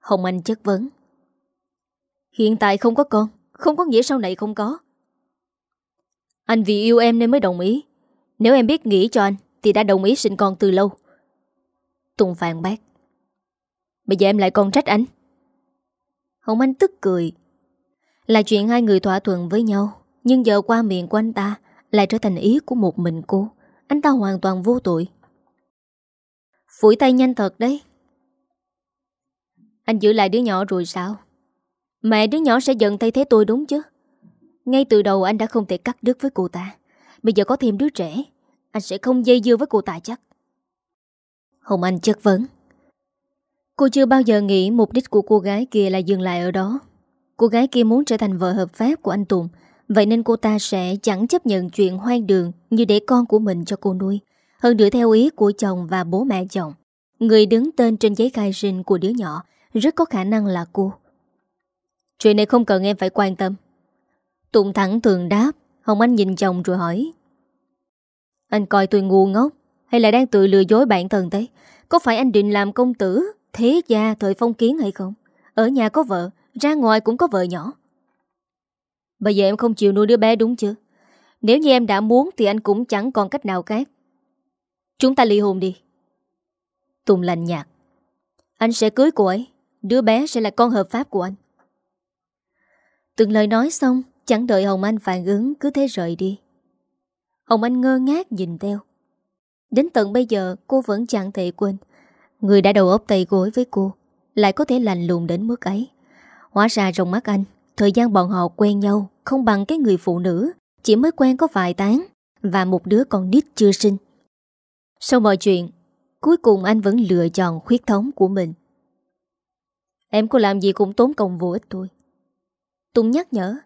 Hồng Anh chất vấn. Hiện tại không có con. Không có nghĩa sau này không có. Anh vì yêu em nên mới đồng ý. Nếu em biết nghĩ cho anh, Thì đã đồng ý sinh con từ lâu. Tùng phàn bác. Bây giờ em lại còn trách anh. Hồng Anh tức cười. Là chuyện hai người thỏa thuận với nhau, Nhưng giờ qua miệng của anh ta Lại trở thành ý của một mình cô. Anh ta hoàn toàn vô tội. Phủi tay nhanh thật đấy. Anh giữ lại đứa nhỏ rồi sao? Mẹ đứa nhỏ sẽ giận thay thế tôi đúng chứ? Ngay từ đầu anh đã không thể cắt đứt với cô ta. Bây giờ có thêm đứa trẻ, Anh sẽ không dây dưa với cô ta chắc. Hồng Anh chất vấn. Cô chưa bao giờ nghĩ mục đích của cô gái kia là dừng lại ở đó. Cô gái kia muốn trở thành vợ hợp pháp của anh Tùng, Vậy nên cô ta sẽ chẳng chấp nhận chuyện hoang đường Như để con của mình cho cô nuôi. Hơn nữa theo ý của chồng và bố mẹ chồng, Người đứng tên trên giấy khai sinh của đứa nhỏ Rất có khả năng là cô. Chuyện này không cần em phải quan tâm. Tùng thẳng thường đáp, Hồng Anh nhìn chồng rồi hỏi. Anh coi tôi ngu ngốc. Hay là đang tự lừa dối bản thân đấy? Có phải anh định làm công tử, Thế gia, thời phong kiến hay không? Ở nhà có vợ, Ra ngoài cũng có vợ nhỏ. Bây giờ em không chịu nuôi đứa bé đúng chưa? Nếu như em đã muốn Thì anh cũng chẳng còn cách nào khác. Chúng ta ly hôn đi. Tùng lạnh nhạt. Anh sẽ cưới cô ấy. Đứa bé sẽ là con hợp pháp của anh. Từng lời nói xong, Chẳng đợi Hồng Anh phản ứng, Cứ thế rời đi. Hồng Anh ngơ ngác nhìn theo. Đến tận bây giờ, cô vẫn chẳng thể quên. Người đã đầu óc tay gối với cô, Lại có thể lành lùng đến mức ấy. Hóa ra trong mắt anh, Thời gian bọn họ quen nhau Không bằng cái người phụ nữ, Chỉ mới quen có vài tháng Và một đứa con nít chưa sinh. Sau mọi chuyện, Cuối cùng anh vẫn lựa chọn khuyết thống của mình. Em có làm gì cũng tốn công vô ích thôi. Tùng nhắc nhở,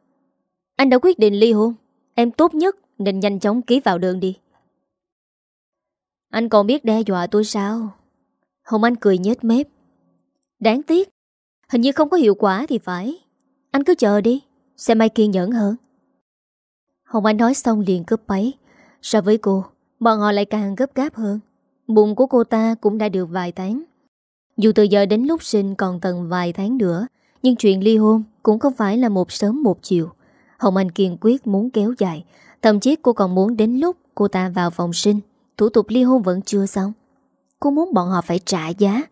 Anh đã quyết định ly hôn, Em tốt nhất nên nhanh chóng ký vào đơn đi. Anh còn biết đe dọa tôi sao? Hồng Anh cười nhếch mép. Đáng tiếc, Hình như không có hiệu quả thì phải. Anh cứ chờ đi, Xem ai kiên nhẫn hơn. Hồng Anh nói xong liền cướp bấy So với cô, Bọn họ lại càng gấp gáp hơn. Bụng của cô ta cũng đã được vài tháng. Dù từ giờ đến lúc sinh còn tận vài tháng nữa, Nhưng chuyện ly hôn cũng không phải là một sớm một chiều. Hồng Anh kiên quyết muốn kéo dài, Thậm chí cô còn muốn đến lúc cô ta vào phòng sinh. Thủ tục ly hôn vẫn chưa xong. Cô muốn bọn họ phải trả giá.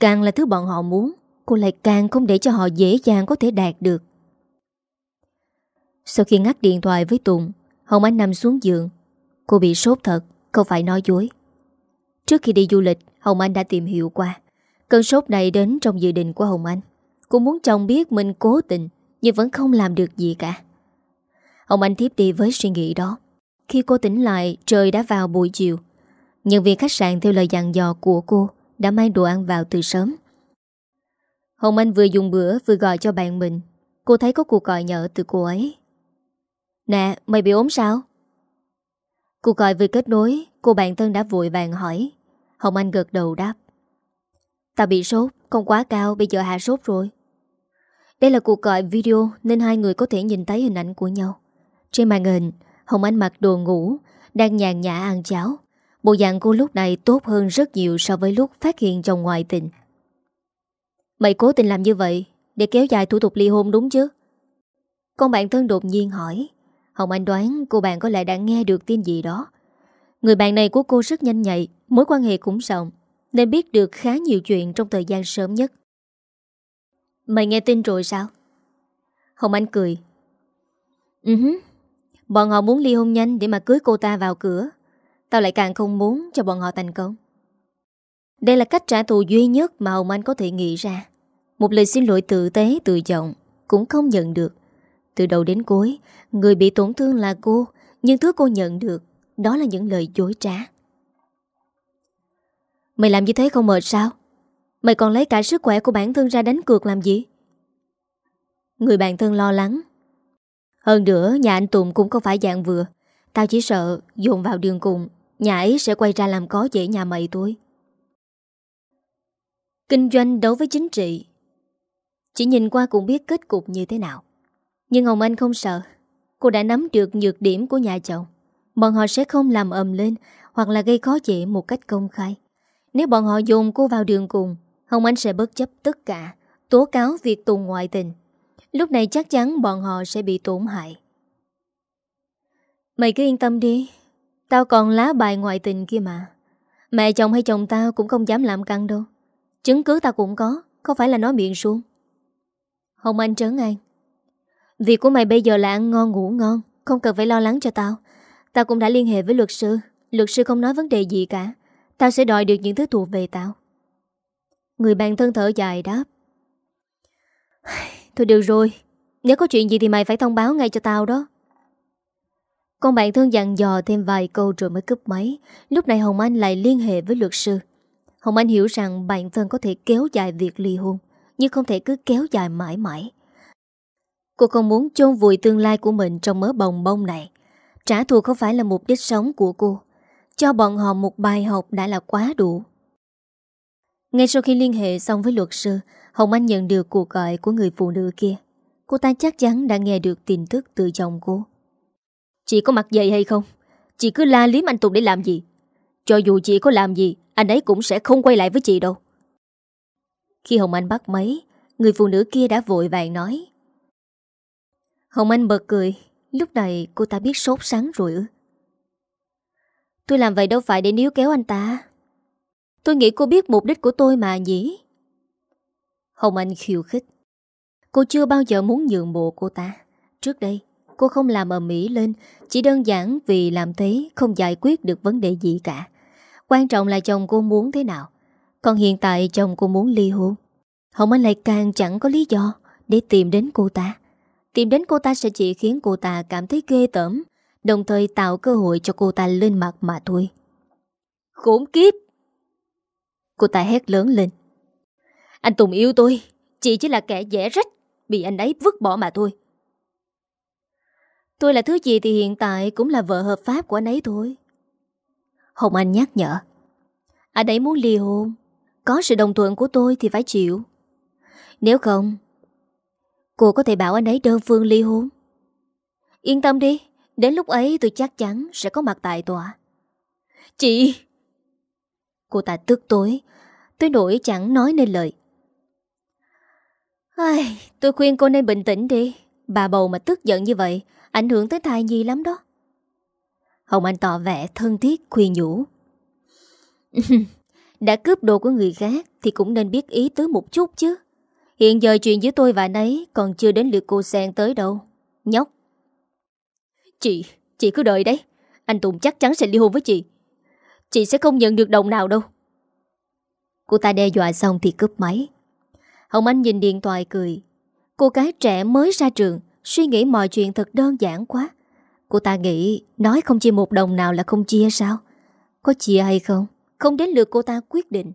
Càng là thứ bọn họ muốn, Cô lại càng không để cho họ dễ dàng có thể đạt được. Sau khi ngắt điện thoại với Tùng, Hồng Anh nằm xuống giường. Cô bị sốt thật, Không phải nói dối. Trước khi đi du lịch, Hồng Anh đã tìm hiểu qua. Cơn sốt này đến trong dự định của Hồng Anh. Cô muốn chồng biết mình cố tình, Nhưng vẫn không làm được gì cả. Hồng Anh tiếp đi với suy nghĩ đó. Khi cô tỉnh lại, trời đã vào buổi chiều. Nhân viên khách sạn theo lời dặn dò của cô Đã mang đồ ăn vào từ sớm. Hồng Anh vừa dùng bữa vừa gọi cho bạn mình. Cô thấy có cuộc gọi nhờ từ cô ấy. Nè, mày bị ốm sao? Cuộc gọi vừa kết nối, Cô bạn thân đã vội vàng hỏi. Hồng Anh gật đầu đáp. Tao bị sốt Không quá cao, bây giờ hạ sốt rồi. Đây là cuộc gọi video Nên hai người có thể nhìn thấy hình ảnh của nhau. Trên màn hình Hồng Anh mặc đồ ngủ, Đang nhàn nhã ăn cháo. Bộ dạng cô lúc này tốt hơn rất nhiều So với lúc phát hiện chồng ngoại tình. Mày cố tình làm như vậy Để kéo dài thủ tục ly hôn đúng chứ? Con bạn thân đột nhiên hỏi. Hồng Anh đoán cô bạn có lẽ đã nghe được tin gì đó. Người bạn này của cô rất nhanh nhạy, Mối quan hệ cũng rộng, Nên biết được khá nhiều chuyện trong thời gian sớm nhất. Mày nghe tin rồi sao? Hồng Anh cười. Ừ uh -huh. Bọn họ muốn ly hôn nhanh để mà cưới cô ta vào cửa. Tao lại càng không muốn cho bọn họ thành công. Đây là cách trả thù duy nhất mà Hồng Anh có thể nghĩ ra. Một lời xin lỗi tự tế, tự trọng, Cũng không nhận được. Từ đầu đến cuối, Người bị tổn thương là cô, Nhưng thứ cô nhận được, Đó là những lời dối trá. Mày làm như thế không mệt sao? Mày còn lấy cả sức khỏe của bản thân ra đánh cược làm gì? Người bạn thân lo lắng hơn nữa, nhà anh Tùng cũng không phải dạng vừa. Tao chỉ sợ dồn vào đường cùng, Nhà ấy sẽ quay ra làm có dễ nhà mày tôi. Kinh doanh đấu với chính trị. Chỉ nhìn qua cũng biết kết cục như thế nào. Nhưng Hồng Anh không sợ. Cô đã nắm được nhược điểm của nhà chồng. Bọn họ sẽ không làm ầm lên Hoặc là gây khó dễ một cách công khai. Nếu bọn họ dồn cô vào đường cùng, Hồng Anh sẽ bất chấp tất cả, Tố cáo việc tùng ngoại tình. Lúc này chắc chắn bọn họ sẽ bị tổn hại. Mày cứ yên tâm đi. Tao còn lá bài ngoại tình kia mà. Mẹ chồng hay chồng tao cũng không dám làm căng đâu. Chứng cứ tao cũng có, Không phải là nói miệng xuống Hồng Anh trấn an. Việc của mày bây giờ là ăn ngon ngủ ngon, Không cần phải lo lắng cho tao. Tao cũng đã liên hệ với luật sư. Luật sư không nói vấn đề gì cả. Tao sẽ đòi được những thứ thuộc về tao. Người bạn thân thở dài đáp. Thôi được rồi Nếu có chuyện gì thì mày phải thông báo ngay cho tao đó. Con bạn thương dặn dò thêm vài câu rồi mới cúp máy. Lúc này Hồng Anh lại liên hệ với luật sư. Hồng Anh hiểu rằng bạn thân có thể kéo dài việc ly hôn, Nhưng không thể cứ kéo dài mãi mãi. Cô không muốn chôn vùi tương lai của mình trong mớ bồng bông này. Trả thù không phải là mục đích sống của cô. Cho bọn họ một bài học đã là quá đủ. Ngay sau khi liên hệ xong với luật sư Hồng Anh nhận được cuộc gọi của người phụ nữ kia. Cô ta chắc chắn đã nghe được tin tức từ chồng cô. Chị có mặt dày hay không? Chị cứ la liếm anh Tùng để làm gì? Cho dù chị có làm gì Anh ấy cũng sẽ không quay lại với chị đâu. Khi Hồng Anh bắt máy Người phụ nữ kia đã vội vàng nói. Hồng Anh bật cười. Lúc này cô ta biết sốt sắng rồi ư. Tôi làm vậy đâu phải để níu kéo anh ta. Tôi nghĩ cô biết mục đích của tôi mà nhỉ Hồng Anh khiêu khích. Cô chưa bao giờ muốn nhượng bộ cô ta. Trước đây, Cô không làm ở Mỹ lên, Chỉ đơn giản vì làm thế Không giải quyết được vấn đề gì cả. Quan trọng là chồng cô muốn thế nào. Còn hiện tại chồng cô muốn ly hôn. Hồng Anh lại càng chẳng có lý do Để tìm đến cô ta. Tìm đến cô ta sẽ chỉ khiến cô ta cảm thấy ghê tởm, Đồng thời tạo cơ hội cho cô ta lên mặt mà thôi. Khốn kiếp! Cô ta hét lớn lên. Anh Tùng yêu tôi. Chị chỉ là kẻ dễ rách, Bị anh ấy vứt bỏ mà thôi. Tôi là thứ gì thì hiện tại Cũng là vợ hợp pháp của anh ấy thôi. Hồng Anh nhắc nhở. Anh ấy muốn ly hôn. Có sự đồng thuận của tôi thì phải chịu. Nếu không, Cô có thể bảo anh ấy đơn phương ly hôn. Yên tâm đi, Đến lúc ấy tôi chắc chắn sẽ có mặt tại tòa. Chị! Cô ta tức tối Tôi nỗi chẳng nói nên lời. Ai, Tôi khuyên cô nên bình tĩnh đi. Bà bầu mà tức giận như vậy Ảnh hưởng tới thai nhi lắm đó. Hồng Anh tỏ vẻ thân thiết khuyên nhủ. Đã cướp đồ của người khác Thì cũng nên biết ý tứ một chút chứ. Hiện giờ chuyện giữa tôi và anh ấy Còn chưa đến lượt cô sen tới đâu. Nhóc. Chị, chị cứ đợi đấy. Anh Tùng chắc chắn sẽ ly hôn với chị. Chị sẽ không nhận được đồng nào đâu. Cô ta đe dọa xong thì cướp máy. Hồng Anh nhìn điện thoại cười. Cô gái trẻ mới ra trường, Suy nghĩ mọi chuyện thật đơn giản quá. Cô ta nghĩ, Nói không chia một đồng nào là không chia sao? Có chia hay không? Không đến lượt cô ta quyết định.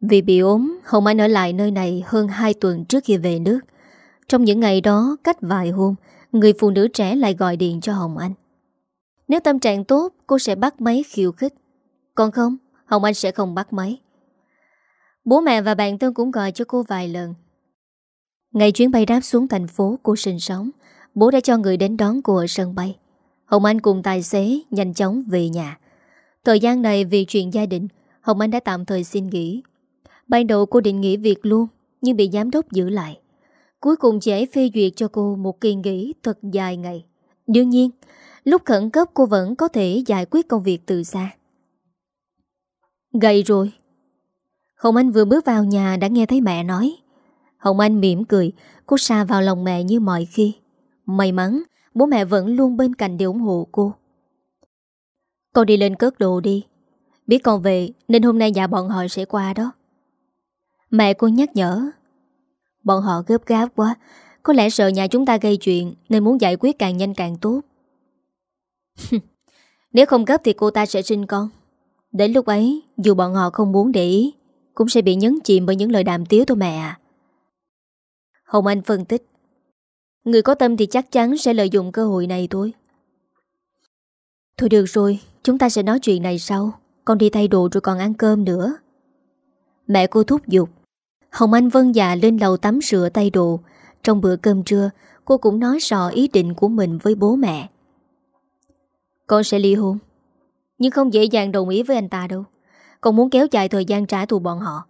Vì bị ốm, Hồng Anh ở lại nơi này hơn 2 tuần trước khi về nước. Trong những ngày đó, Cách vài hôm, Người phụ nữ trẻ lại gọi điện cho Hồng Anh. Nếu tâm trạng tốt, Cô sẽ bắt máy khiêu khích. Còn không, Hồng Anh sẽ không bắt máy. Bố mẹ và bạn thân cũng gọi cho cô vài lần. Ngày chuyến bay đáp xuống thành phố cô sinh sống, Bố đã cho người đến đón cô ở sân bay. Hồng Anh cùng tài xế nhanh chóng về nhà. Thời gian này vì chuyện gia đình, Hồng Anh đã tạm thời xin nghỉ. Ban đầu cô định nghỉ việc luôn, Nhưng bị giám đốc giữ lại. Cuối cùng chỉ phê duyệt cho cô một kỳ nghỉ thật dài ngày. Đương nhiên, Lúc khẩn cấp cô vẫn có thể giải quyết công việc từ xa. Gầy rồi Hồng Anh vừa bước vào nhà đã nghe thấy mẹ nói. Hồng Anh mỉm cười, Cô xa vào lòng mẹ như mọi khi. May mắn, Bố mẹ vẫn luôn bên cạnh để ủng hộ cô. Con đi lên cất đồ đi. Biết con về, Nên hôm nay nhà bọn họ sẽ qua đó. Mẹ cô nhắc nhở. Bọn họ gấp gáp quá. Có lẽ sợ nhà chúng ta gây chuyện, Nên muốn giải quyết càng nhanh càng tốt. Nếu không gấp thì cô ta sẽ sinh con. Đến lúc ấy, Dù bọn họ không muốn để ý cũng sẽ bị nhấn chìm bởi những lời đàm tiếu thôi mẹ à. Hồng Anh phân tích, Người có tâm thì chắc chắn sẽ lợi dụng cơ hội này thôi. Thôi được rồi, Chúng ta sẽ nói chuyện này sau, Con đi thay đồ rồi còn ăn cơm nữa. Mẹ cô thúc giục, Hồng Anh vân dạ lên lầu tắm rửa tay đồ. Trong bữa cơm trưa, Cô cũng nói rõ ý định của mình với bố mẹ. Con sẽ ly hôn, Nhưng không dễ dàng đồng ý với anh ta đâu. Con muốn kéo dài thời gian trả thù bọn họ.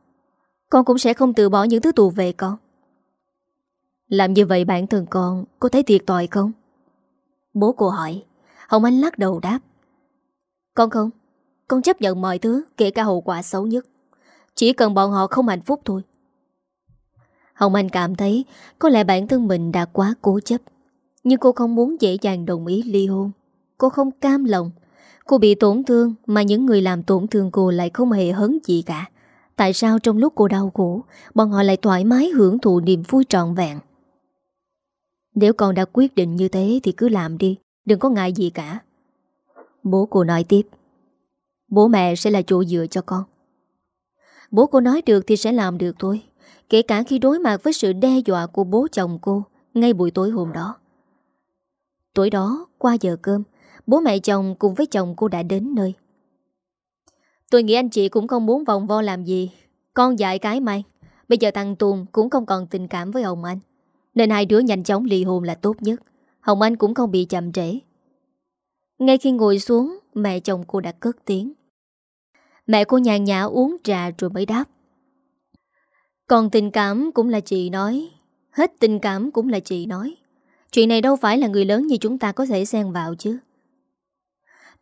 Con cũng sẽ không từ bỏ những thứ tù về con. Làm như vậy bản thân con Có thấy thiệt tội không? Bố cô hỏi. Hồng Anh lắc đầu đáp. Con không. Con chấp nhận mọi thứ, kể cả hậu quả xấu nhất. Chỉ cần bọn họ không hạnh phúc thôi. Hồng Anh cảm thấy Có lẽ bản thân mình đã quá cố chấp. Nhưng cô không muốn dễ dàng đồng ý ly hôn. Cô không cam lòng Cô bị tổn thương Mà những người làm tổn thương cô lại không hề hấn gì cả. Tại sao trong lúc cô đau khổ Bọn họ lại thoải mái hưởng thụ niềm vui trọn vẹn? Nếu con đã quyết định như thế thì cứ làm đi Đừng có ngại gì cả. Bố cô nói tiếp. Bố mẹ sẽ là chỗ dựa cho con. Bố cô nói được thì sẽ làm được thôi. Kể cả khi đối mặt với sự đe dọa của bố chồng cô Ngay buổi tối hôm đó. Tối đó, qua giờ cơm Bố mẹ chồng cùng với chồng cô đã đến nơi. Tôi nghĩ anh chị cũng không muốn vòng vo làm gì. Con dạy cái mai Bây giờ thằng Tùng cũng không còn tình cảm với hồng anh. Nên hai đứa nhanh chóng ly hôn là tốt nhất. Hồng Anh cũng không bị chậm trễ. Ngay khi ngồi xuống, Mẹ chồng cô đã cất tiếng. Mẹ cô nhàn nhã uống trà rồi mới đáp. Còn tình cảm cũng là chị nói. Hết tình cảm cũng là chị nói. Chuyện này đâu phải là người lớn như chúng ta có thể xen vào chứ.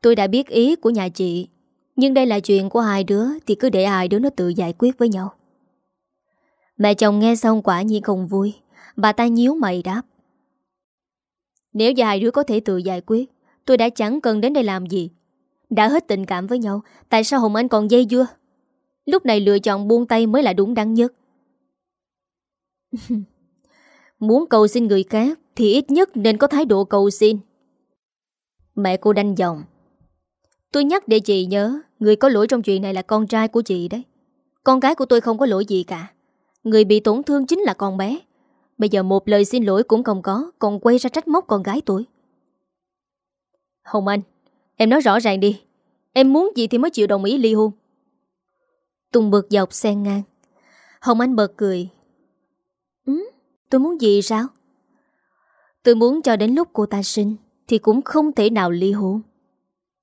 Tôi đã biết ý của nhà chị, Nhưng đây là chuyện của hai đứa Thì cứ để hai đứa nó tự giải quyết với nhau. Mẹ chồng nghe xong quả nhiên không vui, Bà ta nhíu mày đáp. Nếu như hai đứa có thể tự giải quyết, Tôi đã chẳng cần đến đây làm gì. Đã hết tình cảm với nhau, Tại sao Hồng Anh còn dây dưa? Lúc này lựa chọn buông tay mới là đúng đắn nhất. Muốn cầu xin người khác Thì ít nhất nên có thái độ cầu xin. Mẹ cô đanh giọng. Tôi nhắc để chị nhớ Người có lỗi trong chuyện này là con trai của chị đấy. Con gái của tôi không có lỗi gì cả. Người bị tổn thương chính là con bé. Bây giờ một lời xin lỗi cũng không có Còn quay ra trách móc con gái tôi. Hồng Anh Em nói rõ ràng đi. Em muốn gì thì mới chịu đồng ý ly hôn. Tùng bực dọc xen ngang. Hồng Anh bật cười. Ừ, tôi muốn gì sao? Tôi muốn cho đến lúc cô ta sinh Thì cũng không thể nào ly hôn.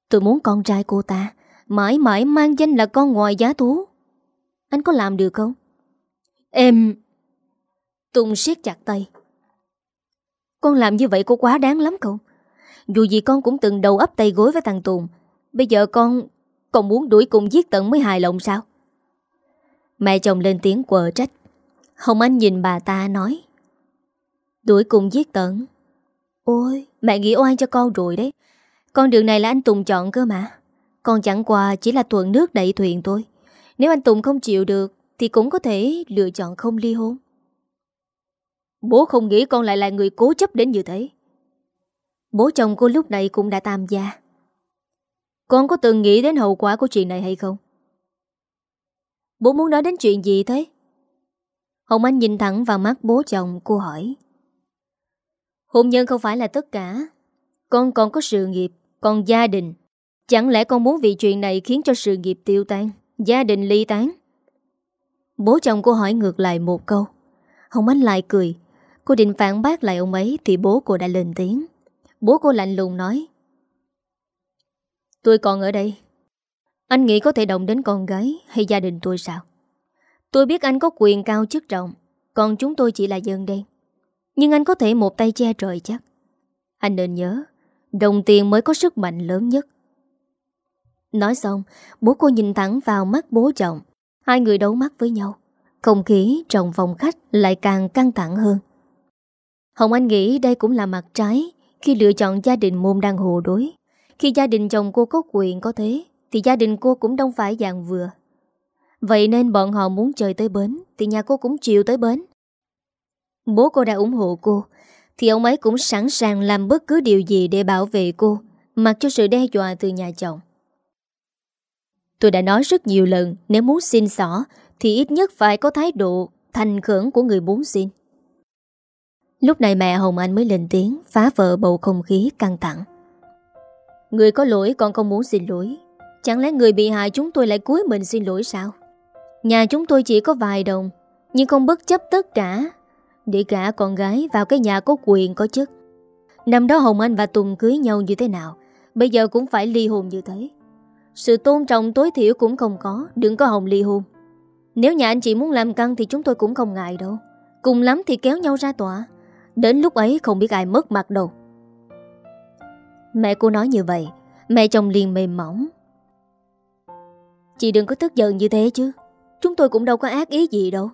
Tôi muốn con trai cô ta Mãi mãi mang danh là con ngoài giá thú. Anh có làm được không? Em... Tùng siết chặt tay. Con làm như vậy có quá đáng lắm không? Dù gì con cũng từng đầu ấp tay gối với thằng Tùng. Bây giờ con Còn muốn đuổi cùng giết tận mới hài lòng sao? Mẹ chồng lên tiếng quờ trách. Hồng Anh nhìn bà ta nói. Đuổi cùng giết tận. Ôi mẹ nghĩ oan cho con rồi đấy con đường này là anh Tùng chọn cơ mà. Con chẳng qua chỉ là tuần nước đẩy thuyền thôi. Nếu anh Tùng không chịu được, Thì cũng có thể lựa chọn không ly hôn. Bố không nghĩ con lại là người cố chấp đến như thế. Bố chồng cô lúc này cũng đã tam gia. Con có từng nghĩ đến hậu quả của chuyện này hay không? Bố muốn nói đến chuyện gì thế? Hồng Anh nhìn thẳng vào mắt bố chồng, cô hỏi. Hôn nhân không phải là tất cả. Con còn có sự nghiệp. Còn gia đình. Chẳng lẽ con muốn vì chuyện này khiến cho sự nghiệp tiêu tan, Gia đình ly tán? Bố chồng cô hỏi ngược lại một câu. Hồng Anh lại cười. Cô định phản bác lại ông ấy Thì bố cô đã lên tiếng. Bố cô lạnh lùng nói. Tôi còn ở đây. Anh nghĩ có thể động đến con gái Hay gia đình tôi sao? Tôi biết anh có quyền cao chức trọng, Còn chúng tôi chỉ là dân đen. Nhưng anh có thể một tay che trời chắc. Anh nên nhớ Đồng tiền mới có sức mạnh lớn nhất Nói xong Bố cô nhìn thẳng vào mắt bố chồng Hai người đấu mắt với nhau Không khí trong phòng khách lại càng căng thẳng hơn Hồng Anh nghĩ đây cũng là mặt trái khi lựa chọn gia đình môn đang hồ đối. Khi gia đình chồng cô có quyền có thế, thì gia đình cô cũng đâu phải dạng vừa. Vậy nên bọn họ muốn chơi tới bến, thì nhà cô cũng chịu tới bến. Bố cô đã ủng hộ cô, thì ông ấy cũng sẵn sàng làm bất cứ điều gì để bảo vệ cô, mặc cho sự đe dọa từ nhà chồng. Tôi đã nói rất nhiều lần, nếu muốn xin xỏ, thì ít nhất phải có thái độ thành khẩn của người muốn xin. Lúc này mẹ Hồng Anh mới lên tiếng Phá vỡ bầu không khí căng thẳng Người có lỗi con không muốn xin lỗi Chẳng lẽ người bị hại chúng tôi lại cúi mình xin lỗi sao Nhà chúng tôi chỉ có vài đồng Nhưng không bất chấp tất cả để cả con gái vào cái nhà có quyền có chức. Năm đó Hồng Anh và Tùng cưới nhau như thế nào, Bây giờ cũng phải ly hôn như thế. Sự tôn trọng tối thiểu cũng không có, Đừng có Hồng ly hôn. Nếu nhà anh chị muốn làm căng thì chúng tôi cũng không ngại đâu. Cùng lắm thì kéo nhau ra tòa. Đến lúc ấy không biết ai mất mặt đâu. Mẹ cô nói như vậy, Mẹ chồng liền mềm mỏng. Chị đừng có tức giận như thế chứ. Chúng tôi cũng đâu có ác ý gì đâu.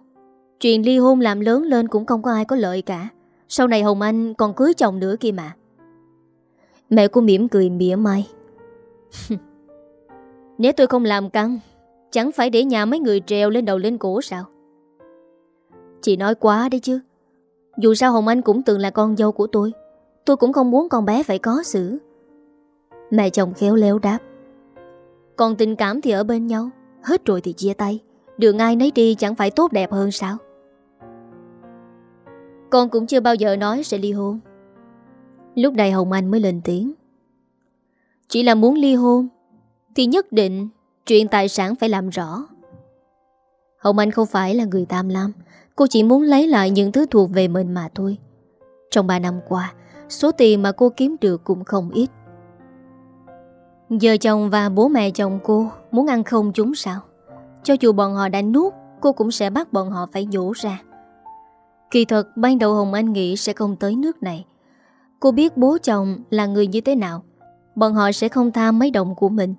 Chuyện ly hôn làm lớn lên cũng không có ai có lợi cả. Sau này Hồng Anh còn cưới chồng nữa kia mà. Mẹ cô mỉm cười mỉa mai. Nếu tôi không làm căng, Chẳng phải để nhà mấy người trèo lên đầu lên cổ sao? Chị nói quá đấy chứ. Dù sao Hồng Anh cũng từng là con dâu của tôi. Tôi cũng không muốn con bé phải có xử. Mẹ chồng khéo léo đáp. Còn tình cảm thì ở bên nhau. Hết rồi thì chia tay. Đường ai nấy đi chẳng phải tốt đẹp hơn sao? Con cũng chưa bao giờ nói sẽ ly hôn. Lúc này Hồng Anh mới lên tiếng. Chỉ là muốn ly hôn, Thì nhất định Chuyện tài sản phải làm rõ. Hồng Anh không phải là người tam lam, Cô chỉ muốn lấy lại những thứ thuộc về mình mà thôi. Trong 3 năm qua, Số tiền mà cô kiếm được cũng không ít. Giờ chồng và bố mẹ chồng cô muốn ăn không chúng sao? Cho dù bọn họ đã nuốt, Cô cũng sẽ bắt bọn họ phải nhổ ra. Kỳ thật, ban đầu Hồng Anh nghĩ sẽ không tới nước này. Cô biết bố chồng là người như thế nào. Bọn họ sẽ không tham mấy động của mình.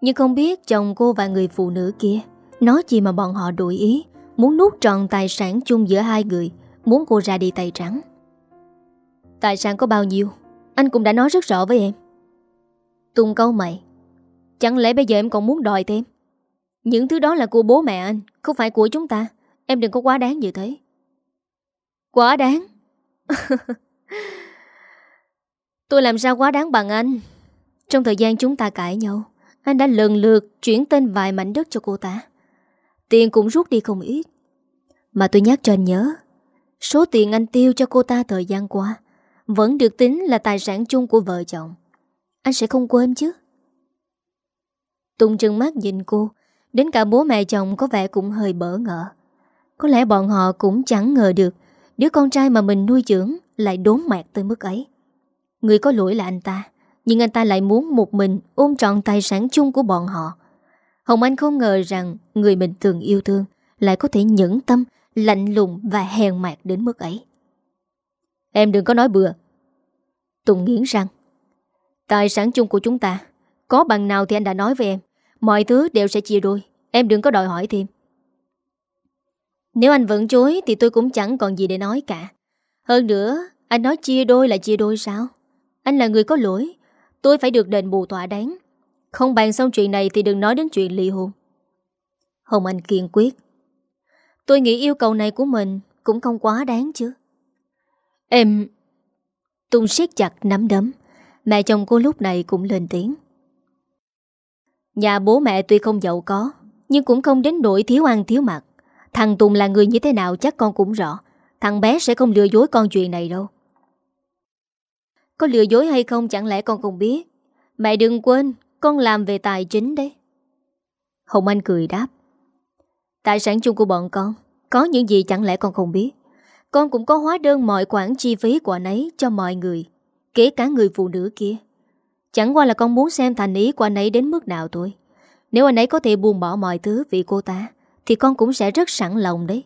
Nhưng không biết chồng cô và người phụ nữ kia, Nói gì mà bọn họ đổi ý, Muốn nuốt trọn tài sản chung giữa hai người, Muốn cô ra đi tay trắng. Tài sản có bao nhiêu? Anh cũng đã nói rất rõ với em. Tung câu mày. Chẳng lẽ bây giờ em còn muốn đòi thêm? Những thứ đó là của bố mẹ anh, Không phải của chúng ta. Em đừng có quá đáng như thế. Quá đáng. Tôi làm sao quá đáng bằng anh? Trong thời gian chúng ta cãi nhau, Anh đã lần lượt chuyển tên vài mảnh đất cho cô ta. Tiền cũng rút đi không ít. Mà tôi nhắc cho anh nhớ, Số tiền anh tiêu cho cô ta thời gian qua Vẫn được tính là tài sản chung của vợ chồng. Anh sẽ không quên chứ? Tùng trừng mắt nhìn cô, Đến cả bố mẹ chồng có vẻ cũng hơi bỡ ngỡ. Có lẽ bọn họ cũng chẳng ngờ được Đứa con trai mà mình nuôi dưỡng Lại đốn mạc tới mức ấy. Người có lỗi là anh ta Nhưng anh ta lại muốn một mình ôm trọn tài sản chung của bọn họ. Hồng Anh không ngờ rằng Người mình thường yêu thương Lại có thể nhẫn tâm, lạnh lùng và hèn mạc đến mức ấy. Em đừng có nói bừa. Tùng nghiến răng. Tài sản chung của chúng ta Có bằng nào thì anh đã nói với em. Mọi thứ đều sẽ chia đôi. Em đừng có đòi hỏi thêm. Nếu anh vẫn chối Thì tôi cũng chẳng còn gì để nói cả. Hơn nữa, Anh nói chia đôi là chia đôi sao? Anh là người có lỗi. Tôi phải được đền bù tỏa đáng. Không bàn xong chuyện này thì đừng nói đến chuyện ly hôn. Hồng Anh kiên quyết. Tôi nghĩ yêu cầu này của mình Cũng không quá đáng chứ. Em Tùng siết chặt nắm đấm. Mẹ chồng cô lúc này cũng lên tiếng. Nhà bố mẹ tuy không giàu có, Nhưng cũng không đến nỗi thiếu ăn thiếu mặc. Thằng Tùng là người như thế nào chắc con cũng rõ. Thằng bé sẽ không lừa dối con chuyện này đâu. Có lừa dối hay không chẳng lẽ con không biết. Mẹ đừng quên, Con làm về tài chính đấy. Hồng Anh cười đáp. Tài sản chung của bọn con, Có những gì chẳng lẽ con không biết. Con cũng có hóa đơn mọi khoản chi phí của anh ấy Cho mọi người, Kể cả người phụ nữ kia. Chẳng qua là con muốn xem thành ý của anh ấy đến mức nào thôi. Nếu anh ấy có thể buông bỏ mọi thứ vì cô ta thì con cũng sẽ rất sẵn lòng đấy.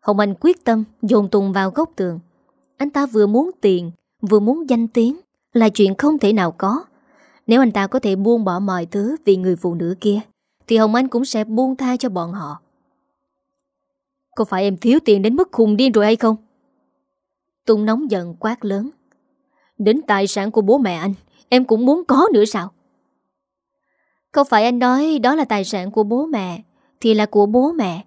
Hồng Anh quyết tâm dồn Tùng vào góc tường. Anh ta vừa muốn tiền, Vừa muốn danh tiếng Là chuyện không thể nào có. Nếu anh ta có thể buông bỏ mọi thứ vì người phụ nữ kia, Thì Hồng Anh cũng sẽ buông tha cho bọn họ. Có phải em thiếu tiền đến mức khùng điên rồi hay không? Tùng nóng giận quát lớn. Đến tài sản của bố mẹ anh, Em cũng muốn có nữa sao? Không phải anh nói Đó là tài sản của bố mẹ thì là của bố mẹ.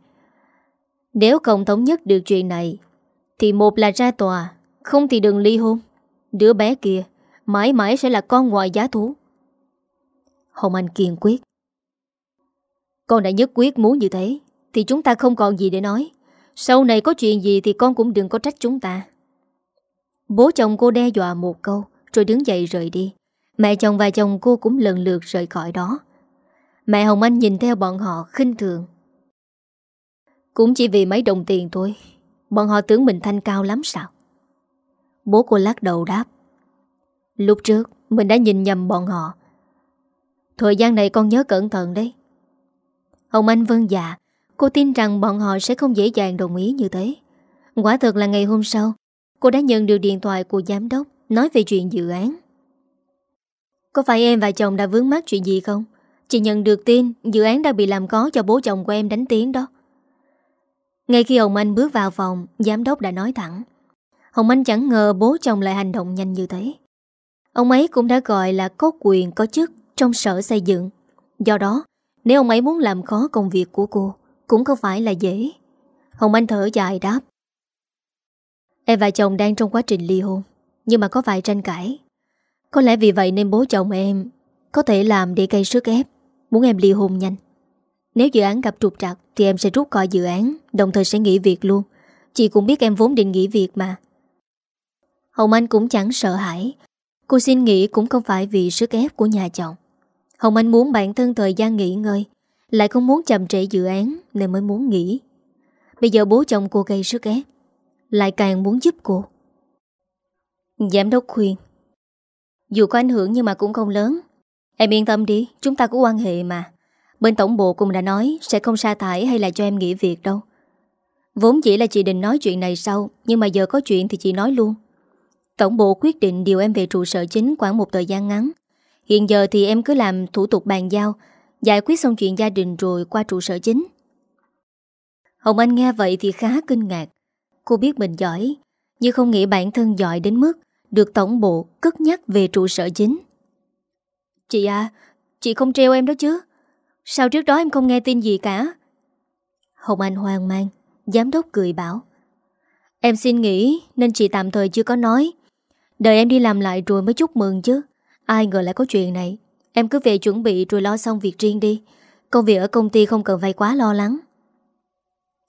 Nếu không thống nhất được chuyện này, Thì một là ra tòa, Không thì đừng ly hôn. Đứa bé kia Mãi mãi sẽ là con ngoài giá thú. Hồng Anh kiên quyết. Con đã nhất quyết muốn như thế, Thì chúng ta không còn gì để nói. Sau này có chuyện gì thì con cũng đừng có trách chúng ta. Bố chồng cô đe dọa một câu, Rồi đứng dậy rời đi. Mẹ chồng và chồng cô cũng lần lượt rời khỏi đó. Mẹ Hồng Anh nhìn theo bọn họ khinh thường. Cũng chỉ vì mấy đồng tiền thôi, Bọn họ tưởng mình thanh cao lắm sao? Bố cô lắc đầu đáp. Lúc trước, Mình đã nhìn nhầm bọn họ. Thời gian này con nhớ cẩn thận đấy. Hồng Anh vâng dạ. Cô tin rằng bọn họ sẽ không dễ dàng đồng ý như thế. Quả thật là ngày hôm sau, Cô đã nhận được điện thoại của giám đốc Nói về chuyện dự án. Có phải em và chồng đã vướng mắc chuyện gì không? Chị nhận được tin Dự án đã bị làm có cho bố chồng của em đánh tiếng đó. Ngay khi Hồng Anh bước vào phòng, Giám đốc đã nói thẳng. Hồng Anh chẳng ngờ bố chồng lại hành động nhanh như thế. Ông ấy cũng đã gọi là có quyền, có chức Trong sở xây dựng. Do đó, Nếu ông ấy muốn làm khó công việc của cô, Cũng không phải là dễ. Hồng Anh thở dài đáp. Em và chồng đang trong quá trình ly hôn, Nhưng mà có vài tranh cãi. Có lẽ vì vậy nên bố chồng em Có thể làm để gây sức ép. Muốn em ly hôn nhanh. Nếu dự án gặp trục trặc, Thì em sẽ rút khỏi dự án, Đồng thời sẽ nghỉ việc luôn. Chị cũng biết em vốn định nghỉ việc mà. Hồng Anh cũng chẳng sợ hãi. Cô xin nghỉ cũng không phải vì sức ép của nhà chồng. Hồng Anh muốn bản thân thời gian nghỉ ngơi, Lại không muốn chậm trễ dự án Nên mới muốn nghỉ. Bây giờ bố chồng cô gây sức ép, lại càng muốn giúp cô. Giám đốc khuyên. Dù có ảnh hưởng nhưng mà cũng không lớn. Em yên tâm đi, Chúng ta có quan hệ mà. Bên tổng bộ cũng đã nói Sẽ không sa thải hay là cho em nghỉ việc đâu. Vốn chỉ là chị định nói chuyện này sau, Nhưng mà giờ có chuyện thì chị nói luôn. Tổng bộ quyết định điều em về trụ sở chính khoảng một thời gian ngắn. Hiện giờ thì em cứ làm thủ tục bàn giao, Giải quyết xong chuyện gia đình rồi qua trụ sở chính. Hồng Anh nghe vậy thì khá kinh ngạc. Cô biết mình giỏi, Nhưng không nghĩ bản thân giỏi đến mức Được tổng bộ cất nhắc về trụ sở chính. Chị à Chị không treo em đó chứ. Sao trước đó em không nghe tin gì cả? Hồng Anh hoang mang, Giám đốc cười bảo. Em xin nghỉ, nên chị tạm thời chưa có nói. Đợi em đi làm lại rồi mới chúc mừng chứ. Ai ngờ lại có chuyện này. Em cứ về chuẩn bị rồi lo xong việc riêng đi. Công việc ở công ty không cần phải quá lo lắng.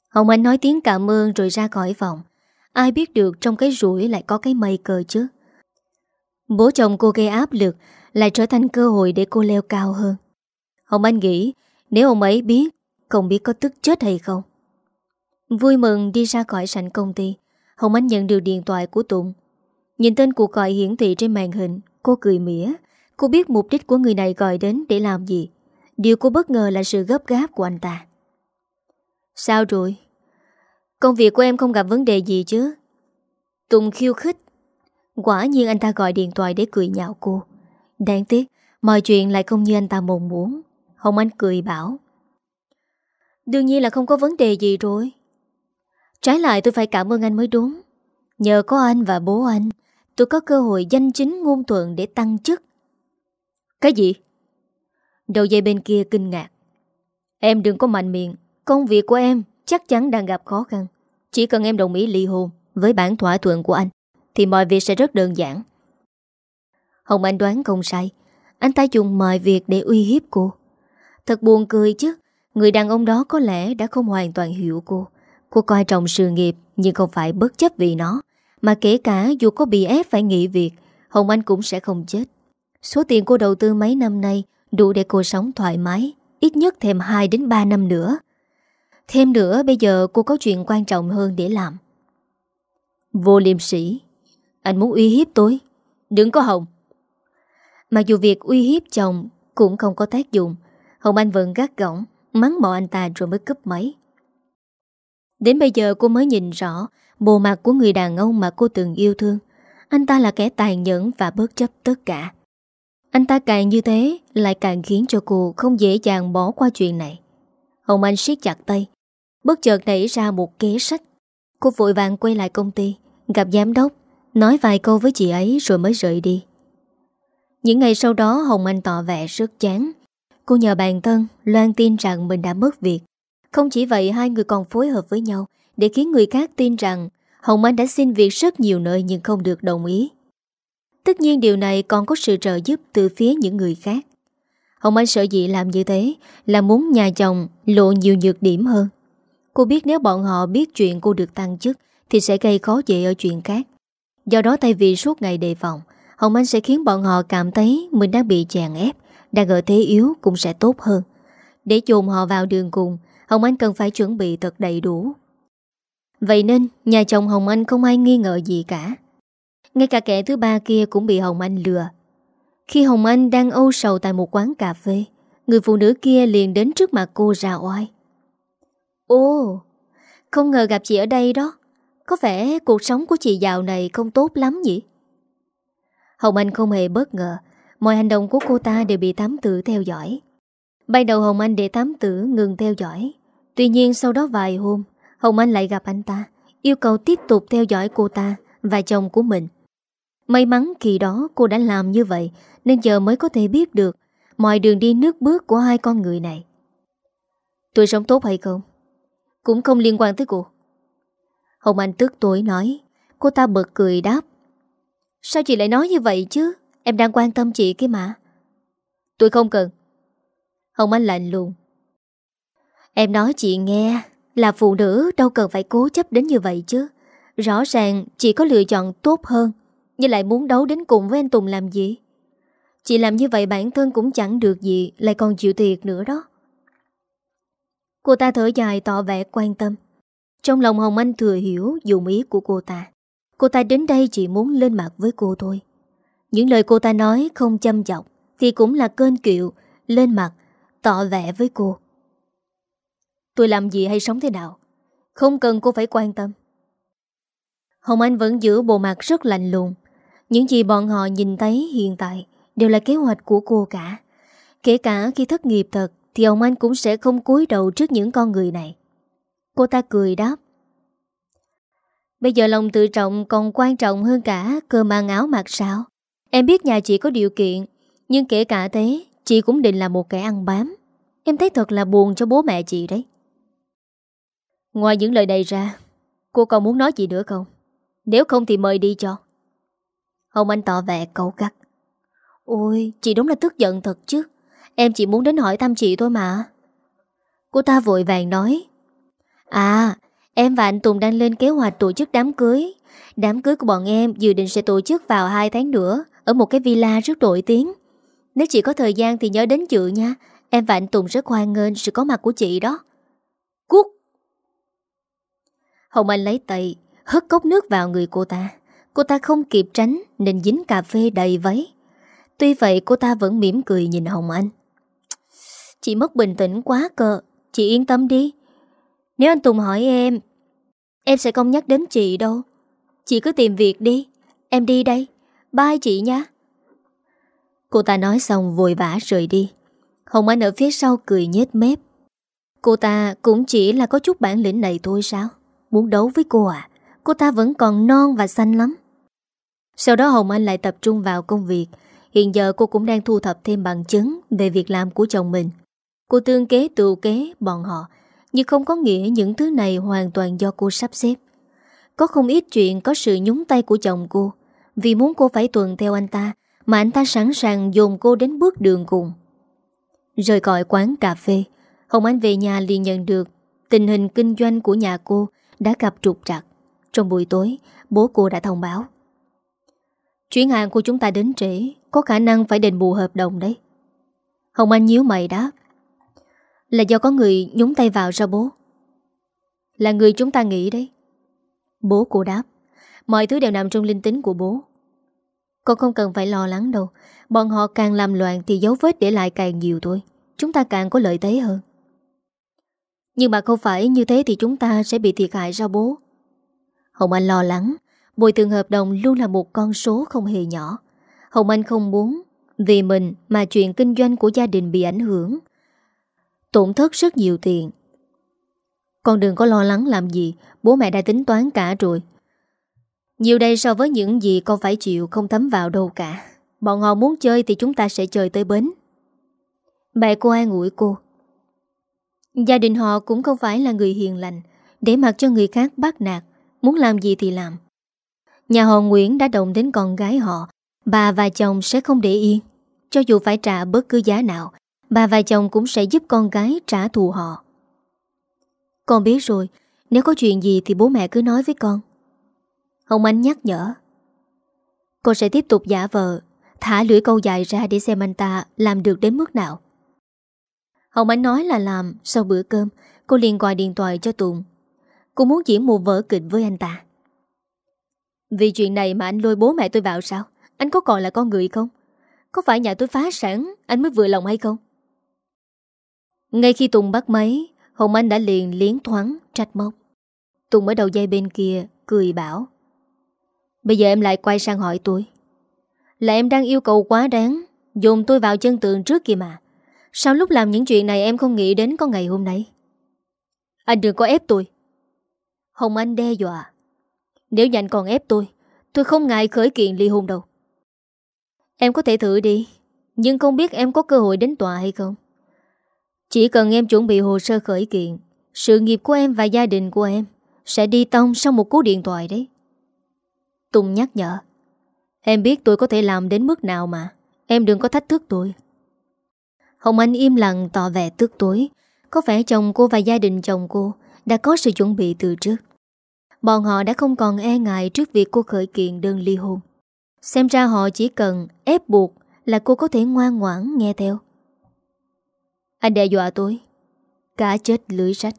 Hồng Anh nói tiếng cảm ơn rồi ra khỏi phòng. Ai biết được trong cái rủi lại có cái mây cờ chứ. Bố chồng cô gây áp lực lại trở thành cơ hội để cô leo cao hơn. Hồng Anh nghĩ, Nếu ông ấy biết, Không biết có tức chết hay không? Vui mừng đi ra khỏi sảnh công ty Hồng Anh nhận được điện thoại của Tụng Nhìn tên cuộc gọi hiển thị trên màn hình, Cô cười mỉa. Cô biết mục đích của người này gọi đến để làm gì. Điều cô bất ngờ là sự gấp gáp của anh ta. Sao rồi? Công việc của em không gặp vấn đề gì chứ? Tùng khiêu khích. Quả nhiên anh ta gọi điện thoại để cười nhạo cô. Đáng tiếc, Mọi chuyện lại không như anh ta mong muốn. Hồng Anh cười bảo, Đương nhiên là không có vấn đề gì rồi. Trái lại tôi phải cảm ơn anh mới đúng. Nhờ có anh và bố anh, Tôi có cơ hội danh chính ngôn thuận để tăng chức. Cái gì? Đầu dây bên kia kinh ngạc. Em đừng có mạnh miệng, Công việc của em chắc chắn đang gặp khó khăn. Chỉ cần em đồng ý ly hôn Với bản thỏa thuận của anh, Thì mọi việc sẽ rất đơn giản. Hồng Anh đoán không sai. Anh ta dùng mọi việc để uy hiếp cô. Thật buồn cười chứ. Người đàn ông đó có lẽ đã không hoàn toàn hiểu cô. Cô coi trọng sự nghiệp, Nhưng không phải bất chấp vì nó. Mà kể cả dù có bị ép phải nghỉ việc, Hồng Anh cũng sẽ không chết. Số tiền cô đầu tư mấy năm nay Đủ để cô sống thoải mái, Ít nhất thêm 2 đến 3 năm nữa. Thêm nữa, bây giờ cô có chuyện quan trọng hơn để làm. Vô liêm sĩ Anh muốn uy hiếp tôi? Đừng có Hồng. Mặc dù việc uy hiếp chồng Cũng không có tác dụng, Hồng Anh vẫn gắt gỏng, Mắng mọ anh ta rồi mới cúp máy. Đến bây giờ cô mới nhìn rõ Bộ mặt của người đàn ông mà cô từng yêu thương. Anh ta là kẻ tàn nhẫn và bớt chấp tất cả. Anh ta càng như thế Lại càng khiến cho cô không dễ dàng bỏ qua chuyện này. Hồng Anh siết chặt tay. Bất chợt nảy ra một kế sách. Cô vội vàng quay lại công ty, Gặp giám đốc, Nói vài câu với chị ấy rồi mới rời đi. Những ngày sau đó, Hồng Anh tỏ vẻ rất chán. Cô nhờ bạn thân loan tin rằng mình đã mất việc. Không chỉ vậy, hai người còn phối hợp với nhau Để khiến người khác tin rằng Hồng Anh đã xin việc rất nhiều nơi nhưng không được đồng ý. Tất nhiên, điều này còn có sự trợ giúp từ phía những người khác. Hồng Anh sợ dị làm như thế, Là muốn nhà chồng lộ nhiều nhược điểm hơn. Cô biết nếu bọn họ biết chuyện cô được tăng chức Thì sẽ gây khó dễ ở chuyện khác. Do đó, thay vì suốt ngày đề phòng Hồng Anh sẽ khiến bọn họ cảm thấy Mình đang bị chèn ép Đang ở thế yếu cũng sẽ tốt hơn. Để chồn họ vào đường cùng Hồng Anh cần phải chuẩn bị thật đầy đủ. Vậy nên nhà chồng Hồng Anh không ai nghi ngờ gì cả. Ngay cả kẻ thứ ba kia cũng bị Hồng Anh lừa. Khi Hồng Anh đang âu sầu tại một quán cà phê Người phụ nữ kia liền đến trước mặt cô ra oai. Ồ, không ngờ gặp chị ở đây đó. Có vẻ cuộc sống của chị dạo này không tốt lắm nhỉ? Hồng Anh không hề bất ngờ. Mọi hành động của cô ta đều bị tám tử theo dõi. Ban đầu Hồng Anh để tám tử ngừng theo dõi. Tuy nhiên sau đó vài hôm, Hồng Anh lại gặp anh ta, yêu cầu tiếp tục theo dõi cô ta và chồng của mình. May mắn khi đó cô đã làm như vậy nên giờ mới có thể biết được mọi đường đi nước bước của hai con người này. Tôi sống tốt hay không? Cũng không liên quan tới cô Hồng Anh tức tối nói Cô ta bật cười đáp Sao chị lại nói như vậy chứ? Em đang quan tâm chị kia mà. Tôi không cần. Hồng Anh lạnh lùng. Em nói chị nghe, Là phụ nữ đâu cần phải cố chấp đến như vậy chứ. Rõ ràng chị có lựa chọn tốt hơn, Nhưng lại muốn đấu đến cùng với anh Tùng làm gì? Chị làm như vậy bản thân cũng chẳng được gì, Lại còn chịu thiệt nữa đó. Cô ta thở dài tỏ vẻ quan tâm. Trong lòng Hồng Anh thừa hiểu dụng ý của cô ta. Cô ta đến đây chỉ muốn lên mặt với cô thôi. Những lời cô ta nói không châm chọc Thì cũng là cơn kiệu Lên mặt, Tỏ vẻ với cô. Tôi làm gì hay sống thế nào? Không cần cô phải quan tâm. Hồng Anh vẫn giữ bộ mặt rất lạnh lùng. Những gì bọn họ nhìn thấy hiện tại Đều là kế hoạch của cô cả. Kể cả khi thất nghiệp thật Thì Hồng Anh cũng sẽ không cúi đầu trước những con người này. Cô ta cười đáp. Bây giờ lòng tự trọng còn quan trọng hơn cả cơ mang áo mặc sao? Em biết nhà chị có điều kiện, Nhưng kể cả thế, Chị cũng định là một kẻ ăn bám. Em thấy thật là buồn cho bố mẹ chị đấy. Ngoài những lời này ra, Cô còn muốn nói gì nữa không? Nếu không thì mời đi cho. Hồng Anh tỏ vẻ cầu gắt. Ôi, chị đúng là tức giận thật chứ. Em chỉ muốn đến hỏi thăm chị thôi mà. Cô ta vội vàng nói À Em và anh Tùng đang lên kế hoạch tổ chức đám cưới. Đám cưới của bọn em dự định sẽ tổ chức vào 2 tháng nữa, Ở một cái villa rất nổi tiếng. Nếu chị có thời gian thì nhớ đến dự nha. Em và anh Tùng rất hoan nghênh sự có mặt của chị đó. Cút Hồng Anh lấy tay, Hất cốc nước vào người cô ta. Cô ta không kịp tránh, Nên dính cà phê đầy váy. Tuy vậy, cô ta vẫn mỉm cười nhìn Hồng Anh. Chị mất bình tĩnh quá cơ. Chị yên tâm đi. Nếu anh Tùng hỏi em Em sẽ không nhắc đến chị đâu. Chị cứ tìm việc đi. Em đi đây. Bye chị nhé. Cô ta nói xong vội vã rời đi. Hồng Anh ở phía sau cười nhếch mép. Cô ta cũng chỉ là có chút bản lĩnh này thôi sao? Muốn đấu với cô à? Cô ta vẫn còn non và xanh lắm. Sau đó Hồng Anh lại tập trung vào công việc. Hiện giờ cô cũng đang thu thập thêm bằng chứng Về việc làm của chồng mình. Cô tương kế, tựu kế bọn họ. Nhưng không có nghĩa những thứ này hoàn toàn do cô sắp xếp. Có không ít chuyện có sự nhúng tay của chồng cô. Vì muốn cô phải tuần theo anh ta, Mà anh ta sẵn sàng dồn cô đến bước đường cùng. Rời khỏi quán cà phê, Hồng Anh về nhà liền nhận được Tình hình kinh doanh của nhà cô Đã gặp trục trặc. Trong buổi tối, bố cô đã thông báo. Chuyến hàng của chúng ta đến trễ, Có khả năng phải đền bù hợp đồng đấy. Hồng Anh nhíu mày đáp. Là do có người nhúng tay vào ra bố? Là người chúng ta nghĩ đấy. Bố cô đáp, Mọi thứ đều nằm trong linh tính của bố. Con không cần phải lo lắng đâu, Bọn họ càng làm loạn thì dấu vết để lại càng nhiều thôi, Chúng ta càng có lợi thế hơn. Nhưng mà không phải như thế thì chúng ta sẽ bị thiệt hại ra bố? Hồng Anh lo lắng Bồi thường hợp đồng luôn là một con số không hề nhỏ. Hồng Anh không muốn Vì mình mà chuyện kinh doanh của gia đình bị ảnh hưởng. Tổn thất rất nhiều tiền. Con đừng có lo lắng làm gì, Bố mẹ đã tính toán cả rồi. Nhiều đây so với những gì con phải chịu Không thấm vào đâu cả. Bọn họ muốn chơi thì chúng ta sẽ chơi tới bến. Mẹ cô ai ngủi cô. Gia đình họ cũng không phải là người hiền lành. Để mặc cho người khác bắt nạt, Muốn làm gì thì làm. Nhà họ Nguyễn đã động đến con gái họ. Bà và chồng sẽ không để yên, Cho dù phải trả bất cứ giá nào. Bà và chồng cũng sẽ giúp con gái trả thù họ. Con biết rồi, Nếu có chuyện gì thì bố mẹ cứ nói với con. Hồng Anh nhắc nhở. Cô sẽ tiếp tục giả vờ, Thả lưỡi câu dài ra để xem anh ta Làm được đến mức nào. Hồng Anh nói là làm Sau bữa cơm, Cô liền gọi điện thoại cho Tùng. Cô muốn diễn một vở kịch với anh ta. Vì chuyện này mà anh lôi bố mẹ tôi vào sao? Anh có còn là con người không? Có phải nhà tôi phá sản, Anh mới vừa lòng hay không? Ngay khi Tùng bắt máy, Hồng Anh đã liền liến thoáng, trách móc. Tùng ở đầu dây bên kia, Cười bảo, Bây giờ em lại quay sang hỏi tôi. Là em đang yêu cầu quá đáng, dồn tôi vào chân tường trước kìa mà. Sao lúc làm những chuyện này em không nghĩ đến có ngày hôm nay? Anh đừng có ép tôi. Hồng Anh đe dọa, Nếu như anh còn ép tôi Tôi không ngại khởi kiện ly hôn đâu. Em có thể thử đi, Nhưng không biết em có cơ hội đến tòa hay không? Chỉ cần em chuẩn bị hồ sơ khởi kiện, Sự nghiệp của em và gia đình của em Sẽ đi tông sau một cú điện thoại đấy. Tùng nhắc nhở, Em biết tôi có thể làm đến mức nào mà, Em đừng có thách thức tôi. Hồng Anh im lặng tỏ vẻ tức tối, Có vẻ chồng cô và gia đình chồng cô Đã có sự chuẩn bị từ trước. Bọn họ đã không còn e ngại Trước việc cô khởi kiện đơn ly hôn. Xem ra họ chỉ cần ép buộc Là cô có thể ngoan ngoãn nghe theo. Anh đe dọa tôi cá chết lưới rách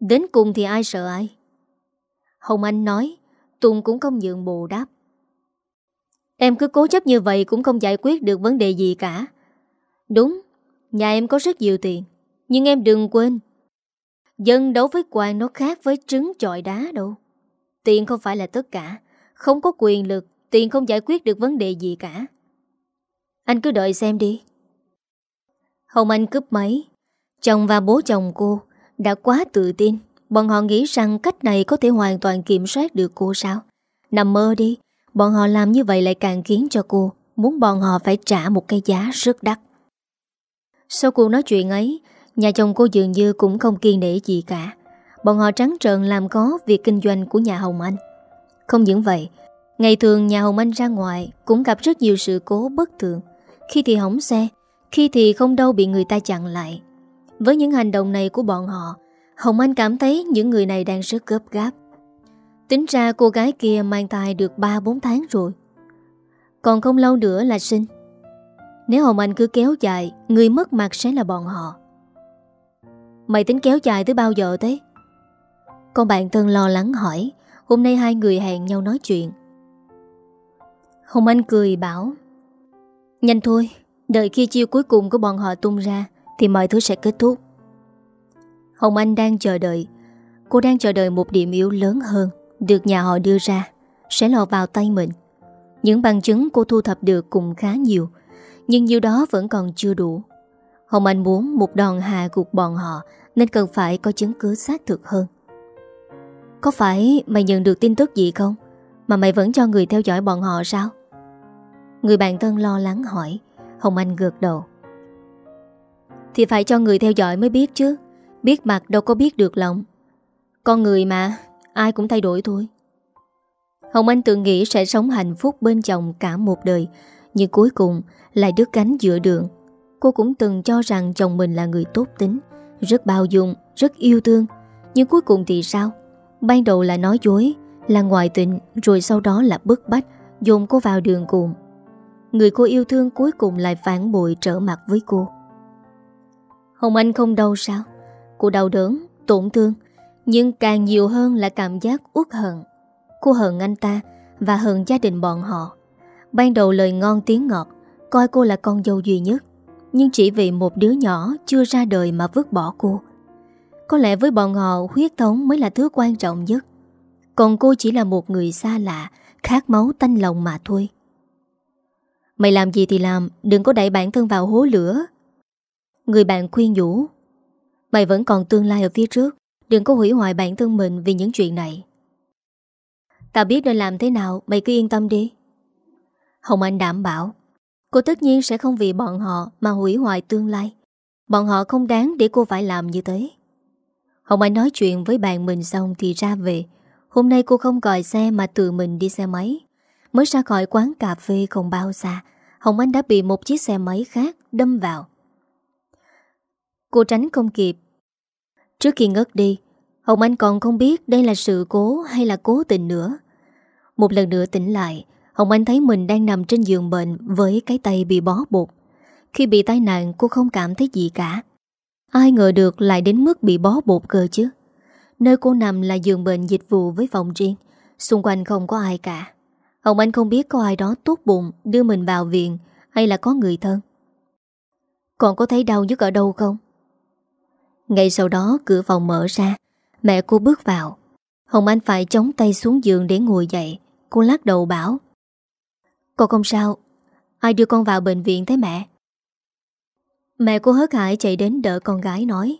Đến cùng thì ai sợ ai Hồng Anh nói Tùng cũng không nhượng bộ đáp Em cứ cố chấp như vậy cũng không giải quyết được vấn đề gì cả. Đúng, nhà em có rất nhiều tiền. Nhưng em đừng quên, dân đấu với quan nó khác với trứng chọi đá đâu. Tiền không phải là tất cả. Không có quyền lực, tiền không giải quyết được vấn đề gì cả. Anh cứ đợi xem đi. Hồng Anh cướp máy. Chồng và bố chồng cô đã quá tự tin. Bọn họ nghĩ rằng cách này có thể hoàn toàn kiểm soát được cô sao? Nằm mơ đi. Bọn họ làm như vậy lại càng khiến cho cô muốn bọn họ phải trả một cái giá rất đắt. Sau cuộc nói chuyện ấy, nhà chồng cô dường như cũng không kiên nể gì cả. Bọn họ trắng trợn làm có việc kinh doanh của nhà Hồng Anh. Không những vậy, ngày thường nhà Hồng Anh ra ngoài cũng gặp rất nhiều sự cố bất thường. Khi thì hỏng xe, khi thì không đâu bị người ta chặn lại. Với những hành động này của bọn họ, Hồng Anh cảm thấy những người này đang rất gấp gáp. Tính ra cô gái kia mang thai được 3-4 tháng rồi. Còn không lâu nữa là sinh. Nếu Hồng Anh cứ kéo dài, người mất mặt sẽ là bọn họ. Mày tính kéo dài tới bao giờ thế? Con bạn thân lo lắng hỏi Hôm nay hai người hẹn nhau nói chuyện Hồng Anh cười bảo Nhanh thôi Đợi khi chiêu cuối cùng của bọn họ tung ra, Thì mọi thứ sẽ kết thúc. Hồng Anh đang chờ đợi. Cô đang chờ đợi một điểm yếu lớn hơn Được nhà họ đưa ra, Sẽ lọt vào tay mình. Những bằng chứng cô thu thập được cũng khá nhiều, Nhưng nhiều đó vẫn còn chưa đủ. Hồng Anh muốn một đòn hạ gục bọn họ, Nên cần phải có chứng cứ xác thực hơn. Có phải mày nhận được tin tức gì không? Mà mày vẫn cho người theo dõi bọn họ sao? Người bạn thân lo lắng hỏi. Hồng Anh gợt đầu. Thì phải cho người theo dõi mới biết chứ. Biết mặt đâu có biết được lòng. Con người mà Ai cũng thay đổi thôi. Hồng Anh tự nghĩ sẽ sống hạnh phúc bên chồng cả một đời Nhưng cuối cùng lại đứt cánh giữa đường. Cô cũng từng cho rằng chồng mình là người tốt tính Rất bao dung, rất yêu thương. Nhưng cuối cùng thì sao? Ban đầu là nói dối Là ngoại tình Rồi sau đó là bức bách Dồn cô vào đường cùng. Người cô yêu thương cuối cùng lại phản bội trở mặt với cô. Hồng Anh không đau sao? Cô đau đớn, tổn thương Nhưng càng nhiều hơn là cảm giác uất hận. Cô hận anh ta Và hận gia đình bọn họ. Ban đầu lời ngon tiếng ngọt Coi cô là con dâu duy nhất Nhưng chỉ vì một đứa nhỏ chưa ra đời mà vứt bỏ cô. Có lẽ với bọn họ huyết thống mới là thứ quan trọng nhất. Còn cô chỉ là một người xa lạ Khát máu tanh lòng mà thôi. Mày làm gì thì làm, Đừng có đẩy bản thân vào hố lửa. Người bạn khuyên nhủ, Mày vẫn còn tương lai ở phía trước, Đừng có hủy hoại bản thân mình vì những chuyện này. Tao biết nên làm thế nào, Mày cứ yên tâm đi. Hồng Anh đảm bảo, Cô tất nhiên sẽ không vì bọn họ Mà hủy hoại tương lai. Bọn họ không đáng để cô phải làm như thế. Hồng Anh nói chuyện với bạn mình xong thì ra về. Hôm nay cô không gọi xe mà tự mình đi xe máy. Mới ra khỏi quán cà phê không bao xa, Hồng Anh đã bị một chiếc xe máy khác đâm vào. Cô tránh không kịp. Trước khi ngất đi, Hồng Anh còn không biết đây là sự cố hay là cố tình nữa. Một lần nữa tỉnh lại, Hồng Anh thấy mình đang nằm trên giường bệnh với cái tay bị bó bột Khi bị tai nạn, cô không cảm thấy gì cả. Ai ngờ được lại đến mức bị bó bột cơ chứ. Nơi cô nằm là giường bệnh dịch vụ với phòng riêng, Xung quanh không có ai cả. Hồng Anh không biết có ai đó tốt bụng Đưa mình vào viện Hay là có người thân. Còn có thấy đau nhất ở đâu không? Ngay sau đó, cửa phòng mở ra, Mẹ cô bước vào. Hồng Anh phải chống tay xuống giường để ngồi dậy. Cô lắc đầu bảo, Con không sao. Ai đưa con vào bệnh viện thế mẹ? Mẹ cô hớt hải chạy đến đỡ con gái nói,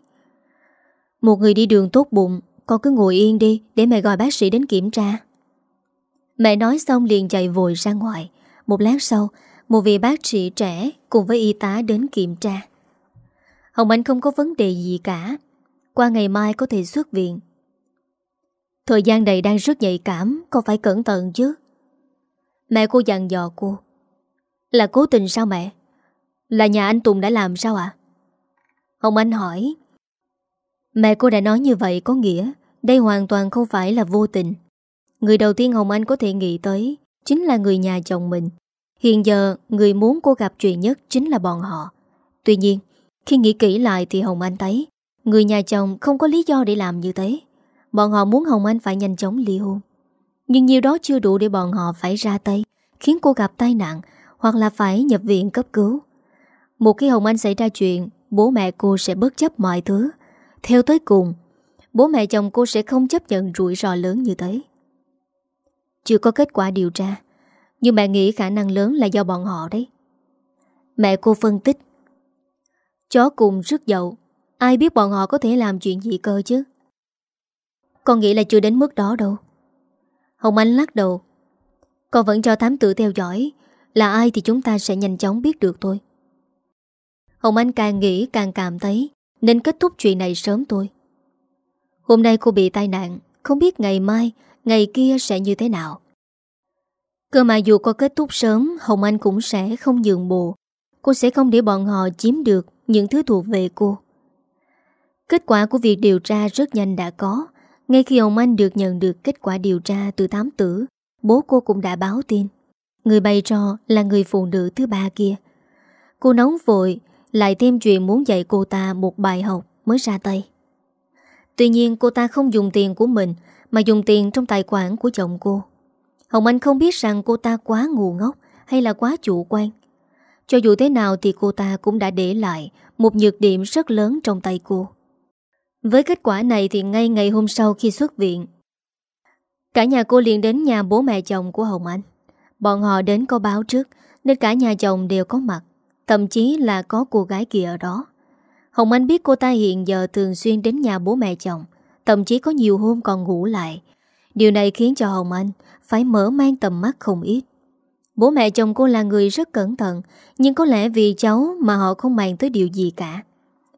Một người đi đường tốt bụng, Con cứ ngồi yên đi Để mẹ gọi bác sĩ đến kiểm tra. Mẹ nói xong liền chạy vội ra ngoài. Một lát sau, Một vị bác sĩ trẻ cùng với y tá đến kiểm tra. Hồng Anh không có vấn đề gì cả. Qua ngày mai có thể xuất viện. Thời gian này đang rất nhạy cảm, Con phải cẩn thận chứ. Mẹ cô dặn dò cô. Là cố tình sao mẹ? Là nhà anh Tùng đã làm sao ạ? Hồng Anh hỏi. Mẹ cô đã nói như vậy có nghĩa Đây hoàn toàn không phải là vô tình. Người đầu tiên Hồng Anh có thể nghĩ tới Chính là người nhà chồng mình. Hiện giờ, người muốn cô gặp chuyện nhất Chính là bọn họ. Tuy nhiên, khi nghĩ kỹ lại thì Hồng Anh thấy, Người nhà chồng không có lý do để làm như thế. Bọn họ muốn Hồng Anh phải nhanh chóng ly hôn. Nhưng nhiều đó chưa đủ để bọn họ phải ra tay, Khiến cô gặp tai nạn Hoặc là phải nhập viện cấp cứu. Một khi Hồng Anh xảy ra chuyện, Bố mẹ cô sẽ bất chấp mọi thứ. Theo tới cùng, Bố mẹ chồng cô sẽ không chấp nhận rủi ro lớn như thế. Chưa có kết quả điều tra. Nhưng mẹ nghĩ khả năng lớn là do bọn họ đấy. Mẹ cô phân tích. Chó cùng rất dậu, Ai biết bọn họ có thể làm chuyện gì cơ chứ? Con nghĩ là chưa đến mức đó đâu. Hồng Anh lắc đầu. Con vẫn cho thám tử theo dõi, Là ai thì chúng ta sẽ nhanh chóng biết được thôi. Hồng Anh càng nghĩ càng cảm thấy Nên kết thúc chuyện này sớm thôi. Hôm nay cô bị tai nạn, Không biết ngày mai Ngày kia sẽ như thế nào? Cơ mà dù có kết thúc sớm, Hồng Anh cũng sẽ không nhường bộ. Cô sẽ không để bọn họ chiếm được Những thứ thuộc về cô. Kết quả của việc điều tra rất nhanh đã có. Ngay khi ông Anh được nhận được kết quả điều tra từ thám tử, Bố cô cũng đã báo tin. Người bày trò là người phụ nữ thứ ba kia. Cô nóng vội, Lại thêm chuyện muốn dạy cô ta một bài học mới ra tay. Tuy nhiên cô ta không dùng tiền của mình mà dùng tiền trong tài khoản của chồng cô. Hồng Anh không biết rằng cô ta quá ngu ngốc Hay là quá chủ quan. Cho dù thế nào thì cô ta cũng đã để lại Một nhược điểm rất lớn trong tay cô. Với kết quả này thì ngay ngày hôm sau khi xuất viện, Cả nhà cô liền đến nhà bố mẹ chồng của Hồng Anh. Bọn họ đến có báo trước Nên cả nhà chồng đều có mặt, Thậm chí là có cô gái kia ở đó. Hồng Anh biết cô ta hiện giờ thường xuyên đến nhà bố mẹ chồng Thậm chí có nhiều hôm còn ngủ lại Điều này khiến cho Hồng Anh Phải mở mang tầm mắt không ít Bố mẹ chồng cô là người rất cẩn thận Nhưng có lẽ vì cháu mà họ không màng tới điều gì cả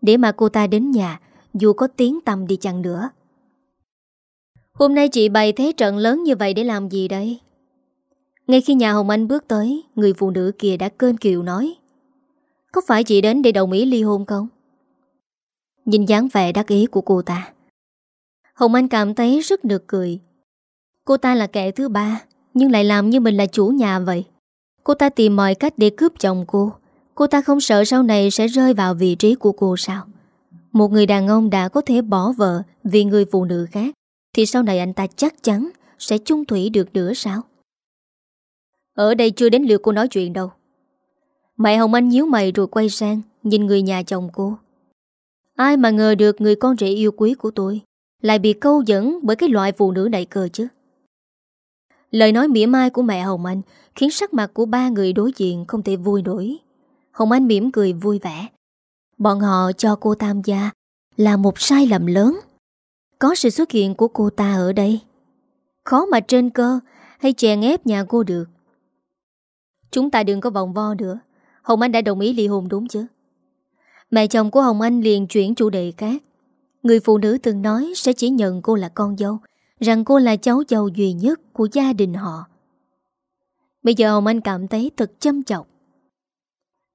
Để mà cô ta đến nhà dù có tiếng tầm đi chăng nữa. Hôm nay chị bày thế trận lớn như vậy để làm gì đây? Ngay khi nhà Hồng Anh bước tới, người phụ nữ kia đã cơn kiều nói. Có phải chị đến để đồng ý ly hôn không? Nhìn dáng vẻ đắc ý của cô ta. Hồng Anh cảm thấy rất được cười. Cô ta là kẻ thứ ba, nhưng lại làm như mình là chủ nhà vậy. Cô ta tìm mọi cách để cướp chồng cô. Cô ta không sợ sau này sẽ rơi vào vị trí của cô sao? Một người đàn ông đã có thể bỏ vợ vì người phụ nữ khác Thì sau này anh ta chắc chắn sẽ chung thủy được nữa sao? Ở đây chưa đến lượt cô nói chuyện đâu Mẹ Hồng Anh nhíu mày rồi quay sang Nhìn người nhà chồng cô Ai mà ngờ được người con rể yêu quý của tôi lại bị câu dẫn bởi cái loại phụ nữ này cơ chứ Lời nói mỉa mai của mẹ Hồng Anh Khiến sắc mặt của ba người đối diện không thể vui nổi Hồng Anh mỉm cười vui vẻ Bọn họ cho cô tham gia là một sai lầm lớn. Có sự xuất hiện của cô ta ở đây. Khó mà trên cơ hay chèn ép nhà cô được. Chúng ta đừng có vòng vo nữa. Hồng Anh đã đồng ý ly hôn đúng chứ? Mẹ chồng của Hồng Anh liền chuyển chủ đề khác. Người phụ nữ từng nói sẽ chỉ nhận cô là con dâu, rằng cô là cháu dâu duy nhất của gia đình họ. Bây giờ Hồng Anh cảm thấy thật châm chọc.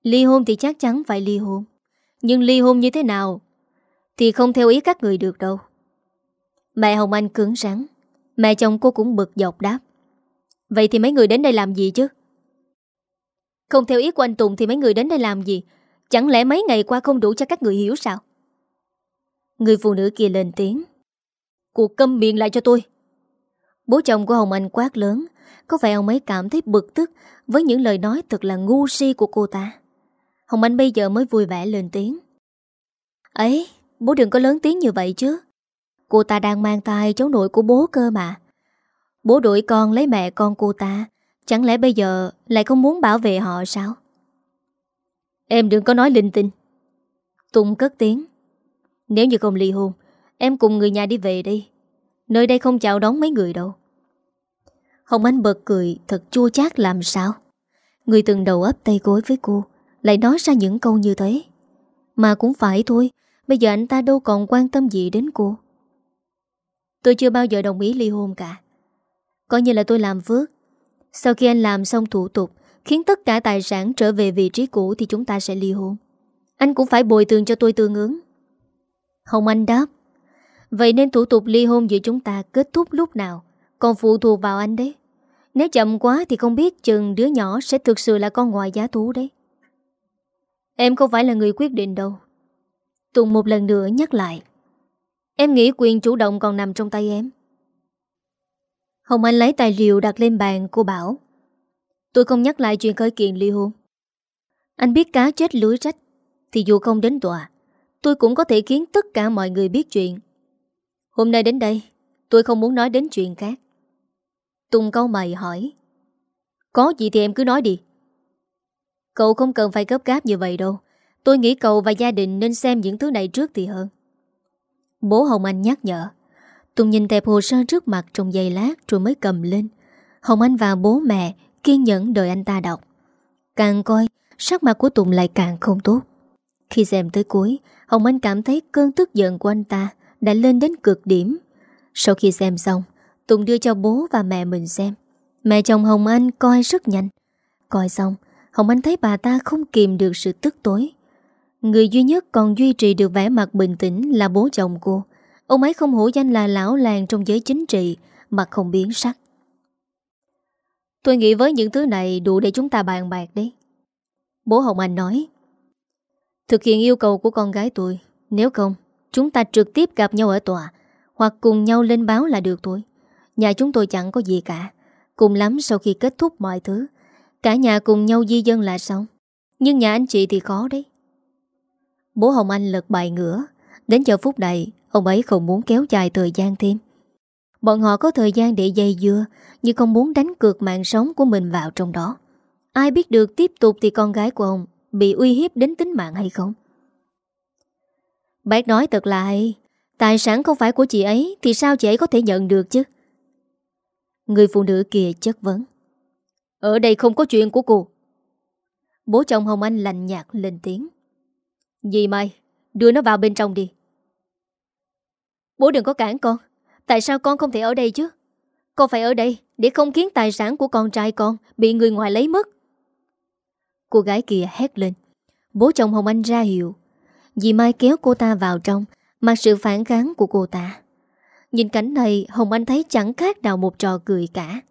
Ly hôn thì chắc chắn phải ly hôn. Nhưng ly hôn như thế nào Thì không theo ý các người được đâu Mẹ Hồng Anh cứng rắn Mẹ chồng cô cũng bực dọc đáp Vậy thì mấy người đến đây làm gì chứ Không theo ý của anh Tùng Thì mấy người đến đây làm gì Chẳng lẽ mấy ngày qua không đủ cho các người hiểu sao Người phụ nữ kia lên tiếng. Cuộc câm miệng lại cho tôi. Bố chồng của Hồng Anh quát lớn. Có vẻ ông ấy cảm thấy bực tức Với những lời nói thật là ngu si của cô ta. Hồng Anh bây giờ mới vui vẻ lên tiếng. Ấy, Bố đừng có lớn tiếng như vậy chứ. Cô ta đang mang thai cháu nội của bố cơ mà. Bố đuổi con lấy mẹ con cô ta. Chẳng lẽ bây giờ Lại không muốn bảo vệ họ sao? Em đừng có nói linh tinh. Tùng cất tiếng. Nếu như không ly hôn, Em cùng người nhà đi về đi. Nơi đây không chào đón mấy người đâu. Hồng Anh bật cười, Thật chua chát làm sao? Người từng đầu ấp tay gối với cô, lại nói ra những câu như thế. Mà cũng phải thôi, Bây giờ anh ta đâu còn quan tâm gì đến cô. Tôi chưa bao giờ đồng ý ly hôn cả. Coi như là tôi làm phước. Sau khi anh làm xong thủ tục, Khiến tất cả tài sản trở về vị trí cũ Thì chúng ta sẽ ly hôn. Anh cũng phải bồi thường cho tôi tương ứng. Hồng Anh đáp, Vậy nên thủ tục ly hôn giữa chúng ta kết thúc lúc nào? Còn phụ thuộc vào anh đấy. Nếu chậm quá thì không biết chừng đứa nhỏ sẽ thực sự là con ngoài giá thú đấy. Em không phải là người quyết định đâu. Tùng một lần nữa nhắc lại, Em nghĩ quyền chủ động còn nằm trong tay em. Hồng Anh lấy tài liệu đặt lên bàn, cô bảo, Tôi không nhắc lại chuyện khởi kiện ly hôn. Anh biết cá chết lưới rách Thì dù không đến tòa Tôi cũng có thể khiến tất cả mọi người biết chuyện. Hôm nay đến đây, Tôi không muốn nói đến chuyện khác. Tùng câu mày hỏi, Có gì thì em cứ nói đi. Cậu không cần phải gấp gáp như vậy đâu. Tôi nghĩ cậu và gia đình nên xem những thứ này trước thì hơn. Bố Hồng Anh nhắc nhở, Tùng nhìn tẹp hồ sơ trước mặt trong giây lát rồi mới cầm lên. Hồng Anh và bố mẹ kiên nhẫn đợi anh ta đọc. Càng coi, Sắc mặt của Tùng lại càng không tốt. Khi xem tới cuối, Hồng Anh cảm thấy cơn tức giận của anh ta Đã lên đến cực điểm. Sau khi xem xong, Tùng đưa cho bố và mẹ mình xem. Mẹ chồng Hồng Anh coi rất nhanh. Coi xong, Hồng Anh thấy bà ta không kìm được sự tức tối. Người duy nhất còn duy trì được vẻ mặt bình tĩnh là bố chồng cô. Ông ấy không hổ danh là lão làng trong giới chính trị Mặt không biến sắc. Tôi nghĩ với những thứ này đủ để chúng ta bàn bạc đấy, Bố Hồng Anh nói. Thực hiện yêu cầu của con gái tôi. Nếu không, Chúng ta trực tiếp gặp nhau ở tòa, Hoặc cùng nhau lên báo là được thôi. Nhà chúng tôi chẳng có gì cả. Cùng lắm sau khi kết thúc mọi thứ, Cả nhà cùng nhau di dân là xong. Nhưng nhà anh chị thì khó đấy. Bố Hồng Anh lật bài ngửa. Đến giờ phút này, Ông ấy không muốn kéo dài thời gian thêm. Bọn họ có thời gian để dây dưa, Nhưng không muốn đánh cược mạng sống của mình vào trong đó. Ai biết được tiếp tục thì con gái của ông Bị uy hiếp đến tính mạng hay không? Bác nói thật là hay. Tài sản không phải của chị ấy, Thì sao chị ấy có thể nhận được chứ? Người phụ nữ kia chất vấn. Ở đây không có chuyện của cô. Bố chồng Hồng Anh lạnh nhạt lên tiếng. Dì Mai, Đưa nó vào bên trong đi. Bố đừng có cản con. Tại sao con không thể ở đây chứ? Con phải ở đây để không khiến tài sản của con trai con Bị người ngoài lấy mất. Cô gái kia hét lên. Bố chồng Hồng Anh ra hiệu. Dì Mai kéo cô ta vào trong Mặc sự phản kháng của cô ta. Nhìn cảnh này, Hồng Anh thấy chẳng khác nào một trò cười cả.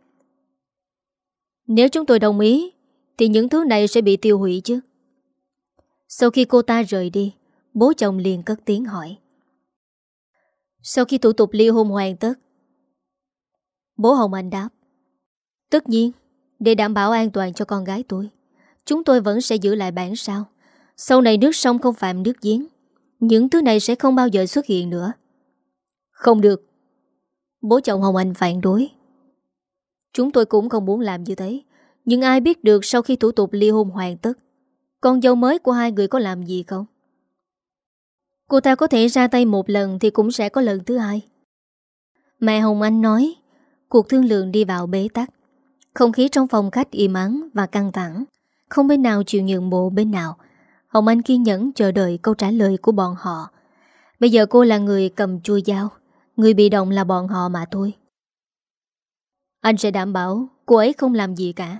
Nếu chúng tôi đồng ý, Thì những thứ này sẽ bị tiêu hủy chứ. Sau khi cô ta rời đi, Bố chồng liền cất tiếng hỏi. Sau khi thủ tục ly hôn hoàn tất, Bố Hồng Anh đáp. Tất nhiên, Để đảm bảo an toàn cho con gái tôi. Chúng tôi vẫn sẽ giữ lại bản sao. Sau này nước sông không phạm nước giếng, Những thứ này sẽ không bao giờ xuất hiện nữa. Không được. Bố chồng Hồng Anh phản đối. Chúng tôi cũng không muốn làm như thế, Nhưng ai biết được sau khi thủ tục ly hôn hoàn tất, Con dâu mới của hai người có làm gì không? Cô ta có thể ra tay một lần Thì cũng sẽ có lần thứ hai. Mẹ Hồng Anh nói, Cuộc thương lượng đi vào bế tắc. Không khí trong phòng khách im ắng và căng thẳng. Không bên nào chịu nhượng bộ bên nào. Hồng Anh kiên nhẫn chờ đợi câu trả lời của bọn họ. Bây giờ cô là người cầm chui dao Người bị động là bọn họ mà thôi. Anh sẽ đảm bảo Cô ấy không làm gì cả.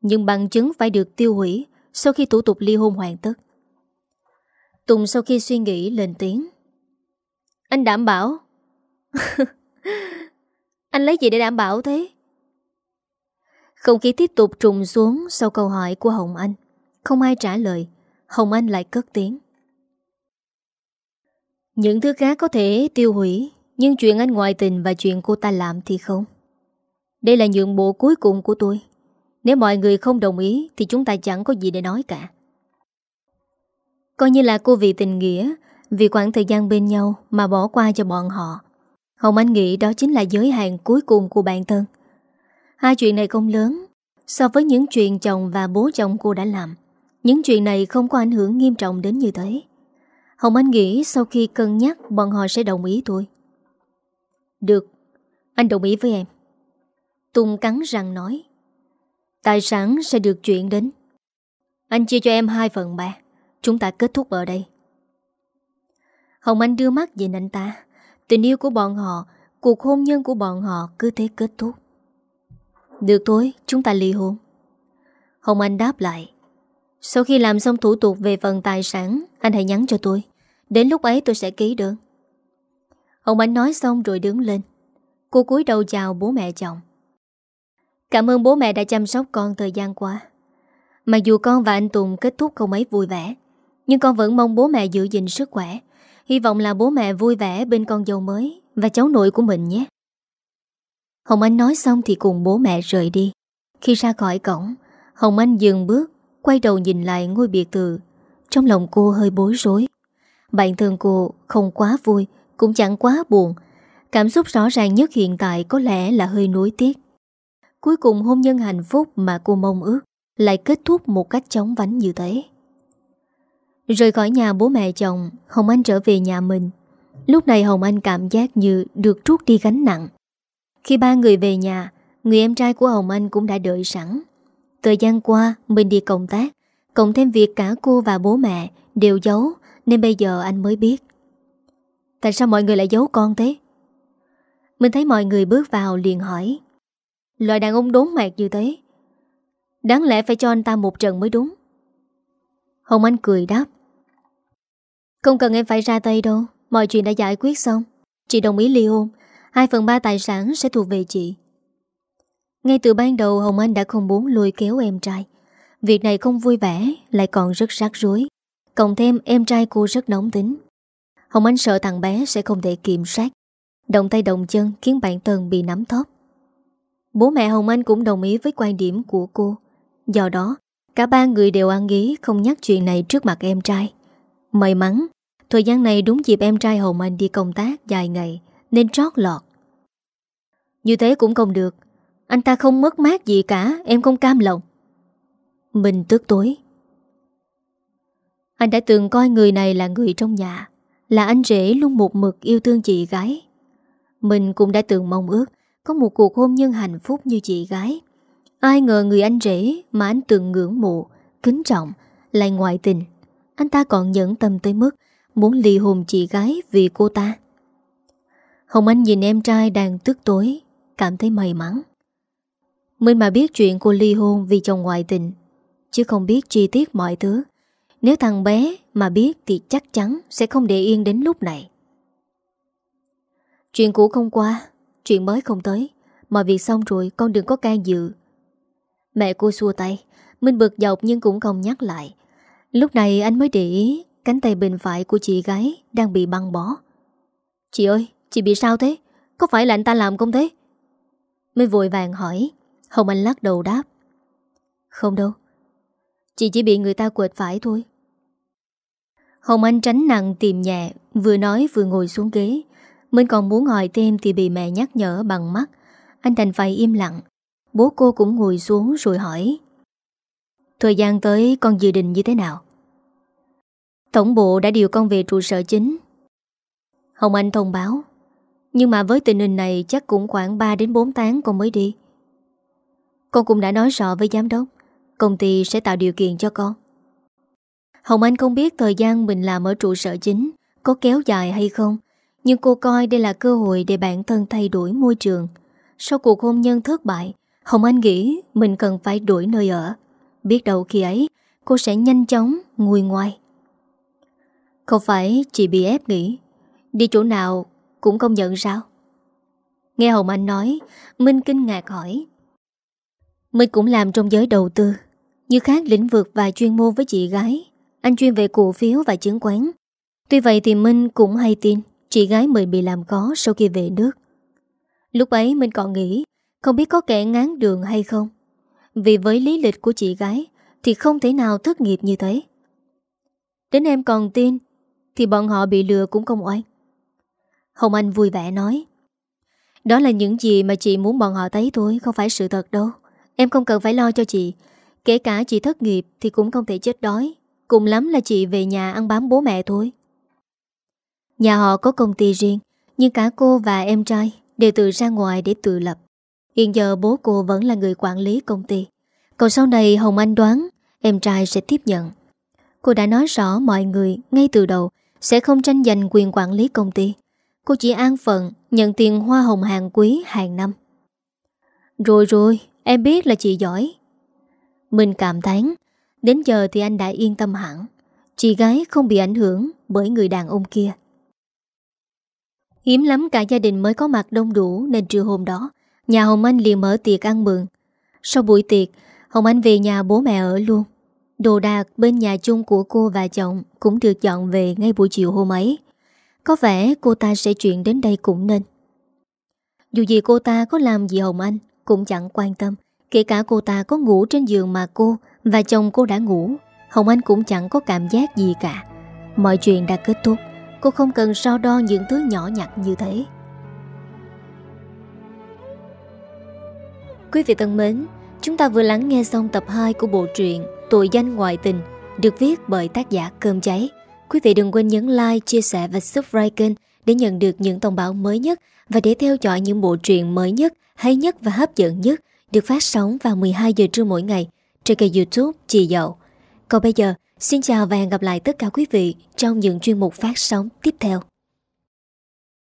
Nhưng bằng chứng phải được tiêu hủy Sau khi thủ tục ly hôn hoàn tất. Tùng sau khi suy nghĩ lên tiếng. Anh đảm bảo? Anh lấy gì để đảm bảo thế? Không khí tiếp tục trùng xuống Sau câu hỏi của Hồng Anh. Không ai trả lời. Hồng Anh lại cất tiếng. Những thứ khác có thể tiêu hủy, Nhưng chuyện anh ngoại tình và chuyện cô ta làm thì không. Đây là nhượng bộ cuối cùng của tôi. Nếu mọi người không đồng ý Thì chúng ta chẳng có gì để nói cả. Coi như là cô vì tình nghĩa, Vì khoảng thời gian bên nhau Mà bỏ qua cho bọn họ. Hồng Anh nghĩ đó chính là giới hạn cuối cùng của bản thân. Hai chuyện này không lớn, So với những chuyện chồng và bố chồng cô đã làm, Những chuyện này không có ảnh hưởng nghiêm trọng đến như thế. Hồng Anh nghĩ sau khi cân nhắc, Bọn họ sẽ đồng ý thôi. Được, Anh đồng ý với em. Tùng cắn răng nói, Tài sản sẽ được chuyển đến. Anh chia cho em 2 phần 3 Chúng ta kết thúc ở đây. Hồng Anh đưa mắt nhìn anh ta, Tình yêu của bọn họ, Cuộc hôn nhân của bọn họ cứ thế kết thúc. Được thôi, Chúng ta ly hôn. Hồng Anh đáp lại. Sau khi làm xong thủ tục về phần tài sản, Anh hãy nhắn cho tôi. Đến lúc ấy tôi sẽ ký đơn. Hồng Anh nói xong rồi đứng lên. Cô cúi đầu chào bố mẹ chồng. Cảm ơn bố mẹ đã chăm sóc con thời gian qua. Mặc dù con và anh Tùng kết thúc không mấy vui vẻ, Nhưng con vẫn mong bố mẹ giữ gìn sức khỏe. Hy vọng là bố mẹ vui vẻ bên con dâu mới Và cháu nội của mình nhé. Hồng Anh nói xong thì cùng bố mẹ rời đi. Khi ra khỏi cổng, Hồng Anh dừng bước, Quay đầu nhìn lại ngôi biệt thự. Trong lòng cô hơi bối rối. Bạn thân cô không quá vui, Cũng chẳng quá buồn. Cảm xúc rõ ràng nhất hiện tại có lẽ là hơi nuối tiếc. Cuối cùng hôn nhân hạnh phúc mà cô mong ước Lại kết thúc một cách chóng vánh như thế. Rời khỏi nhà bố mẹ chồng, Hồng Anh trở về nhà mình. Lúc này Hồng Anh cảm giác như được trút đi gánh nặng. Khi ba người về nhà, Người em trai của Hồng Anh cũng đã đợi sẵn. Thời gian qua, mình đi công tác, Cộng thêm việc cả cô và bố mẹ Đều giấu, Nên bây giờ anh mới biết. Tại sao mọi người lại giấu con thế? Mình thấy mọi người bước vào liền hỏi. Loại đàn ông đốn mạc như thế, Đáng lẽ phải cho anh ta một trận mới đúng. Hồng Anh cười đáp. Không cần em phải ra tay đâu, Mọi chuyện đã giải quyết xong. Chị đồng ý ly hôn 2 phần 3 tài sản sẽ thuộc về chị. Ngay từ ban đầu, Hồng Anh đã không muốn lôi kéo em trai. Việc này không vui vẻ, Lại còn rất rắc rối. Cộng thêm em trai cô rất nóng tính. Hồng Anh sợ thằng bé sẽ không thể kiểm soát. Động tay động chân khiến bản thân bị nắm thóp Bố mẹ Hồng Anh cũng đồng ý với quan điểm của cô. Do đó, Cả ba người đều ăn ý không nhắc chuyện này trước mặt em trai. May mắn, Thời gian này đúng dịp em trai Hồng Anh đi công tác dài ngày, Nên trót lọt. Như thế cũng không được. Anh ta không mất mát gì cả, Em không cam lòng. Mình tức tối. Anh đã từng coi người này là người trong nhà, Là anh rể luôn một mực yêu thương chị gái. Mình cũng đã từng mong ước Có một cuộc hôn nhân hạnh phúc như chị gái. Ai ngờ người anh rể Mà anh từng ngưỡng mộ, Kính trọng Lại ngoại tình. Anh ta còn nhẫn tâm tới mức Muốn ly hôn chị gái vì cô ta. Hồng Anh nhìn em trai đang tức tối. Cảm thấy may mắn. Minh mà biết chuyện cô ly hôn vì chồng ngoại tình Chứ không biết chi tiết mọi thứ Nếu thằng bé mà biết Thì chắc chắn sẽ không để yên đến lúc này. Chuyện cũ không qua Chuyện mới không tới Mọi việc xong rồi con đừng có can dự. Mẹ cô xua tay Minh bực dọc nhưng cũng không nhắc lại. Lúc này anh mới để ý Cánh tay bên phải của chị gái Đang bị băng bó. Chị ơi, chị bị sao thế? Có phải là anh ta làm không thế? Mới vội vàng hỏi. Hồng Anh lắc đầu đáp. Không đâu. Chị chỉ bị người ta quệt phải thôi. Hồng Anh tránh nặng tìm nhẹ, Vừa nói vừa ngồi xuống ghế. Mình còn muốn hỏi thêm thì bị mẹ nhắc nhở bằng mắt. Anh thành phải im lặng. Bố cô cũng ngồi xuống rồi hỏi. Thời gian tới con dự định như thế nào? Tổng bộ đã điều con về trụ sở chính. Hồng Anh thông báo. Nhưng mà với tình hình này chắc cũng khoảng 3 đến 4 tháng con mới đi. Con cũng đã nói rõ với giám đốc, Công ty sẽ tạo điều kiện cho con. Hồng Anh không biết thời gian mình làm ở trụ sở chính Có kéo dài hay không, Nhưng cô coi đây là cơ hội để bản thân thay đổi môi trường. Sau cuộc hôn nhân thất bại, Hồng Anh nghĩ mình cần phải đổi nơi ở. Biết đâu khi ấy, Cô sẽ nhanh chóng nguôi ngoai. Không phải chỉ bị ép nghỉ. Đi chỗ nào cũng công nhận sao? Nghe Hồng Anh nói, Minh kinh ngạc hỏi. Minh cũng làm trong giới đầu tư, Như khác lĩnh vực và chuyên môn với chị gái. Anh chuyên về cổ phiếu và chứng khoán. Tuy vậy thì Minh cũng hay tin Chị gái mình bị làm khó sau khi về nước. Lúc ấy Minh còn nghĩ, Không biết có kẻ ngán đường hay không. Vì với lý lịch của chị gái Thì không thể nào thất nghiệp như thế. Đến em còn tin thì bọn họ bị lừa cũng không oan Hồng Anh vui vẻ nói. Đó là những gì mà chị muốn bọn họ thấy thôi, Không phải sự thật đâu. Em không cần phải lo cho chị. Kể cả chị thất nghiệp thì cũng không thể chết đói. Cùng lắm là chị về nhà ăn bám bố mẹ thôi. Nhà họ có công ty riêng, Nhưng cả cô và em trai Đều tự ra ngoài để tự lập. Hiện giờ bố cô vẫn là người quản lý công ty. Còn sau này Hồng Anh đoán, Em trai sẽ tiếp nhận. Cô đã nói rõ mọi người ngay từ đầu sẽ không tranh giành quyền quản lý công ty. Cô chỉ an phận Nhận tiền hoa hồng hàng quý hàng năm. Rồi rồi, Em biết là chị giỏi. Mình cảm thán, Đến giờ thì anh đã yên tâm hẳn. Chị gái không bị ảnh hưởng Bởi người đàn ông kia. Hiếm lắm cả gia đình mới có mặt đông đủ Nên trưa hôm đó, Nhà Hồng Anh liền mở tiệc ăn mừng. Sau buổi tiệc, Hồng Anh về nhà bố mẹ ở luôn. Đồ đạc bên nhà chung của cô và chồng cũng được dọn về ngay buổi chiều hôm ấy. Có vẻ cô ta sẽ chuyển đến đây cũng nên. Dù gì cô ta có làm gì Hồng Anh cũng chẳng quan tâm, Kể cả cô ta có ngủ trên giường mà cô và chồng cô đã ngủ, Hồng Anh cũng chẳng có cảm giác gì cả. Mọi chuyện đã kết thúc, Cô không cần so đo những thứ nhỏ nhặt như thế. Quý vị thân mến, Chúng ta vừa lắng nghe xong tập 2 của bộ truyện Tội danh ngoại tình, Được viết bởi tác giả Cơm Cháy. Quý vị đừng quên nhấn like, chia sẻ và subscribe kênh Để nhận được những thông báo mới nhất Và để theo dõi những bộ truyện mới nhất Hay nhất và hấp dẫn nhất Được phát sóng vào 12 giờ trưa mỗi ngày Trên kênh youtube Chị Dậu Còn bây giờ Xin chào và hẹn gặp lại tất cả quý vị trong những chuyên mục phát sóng tiếp theo.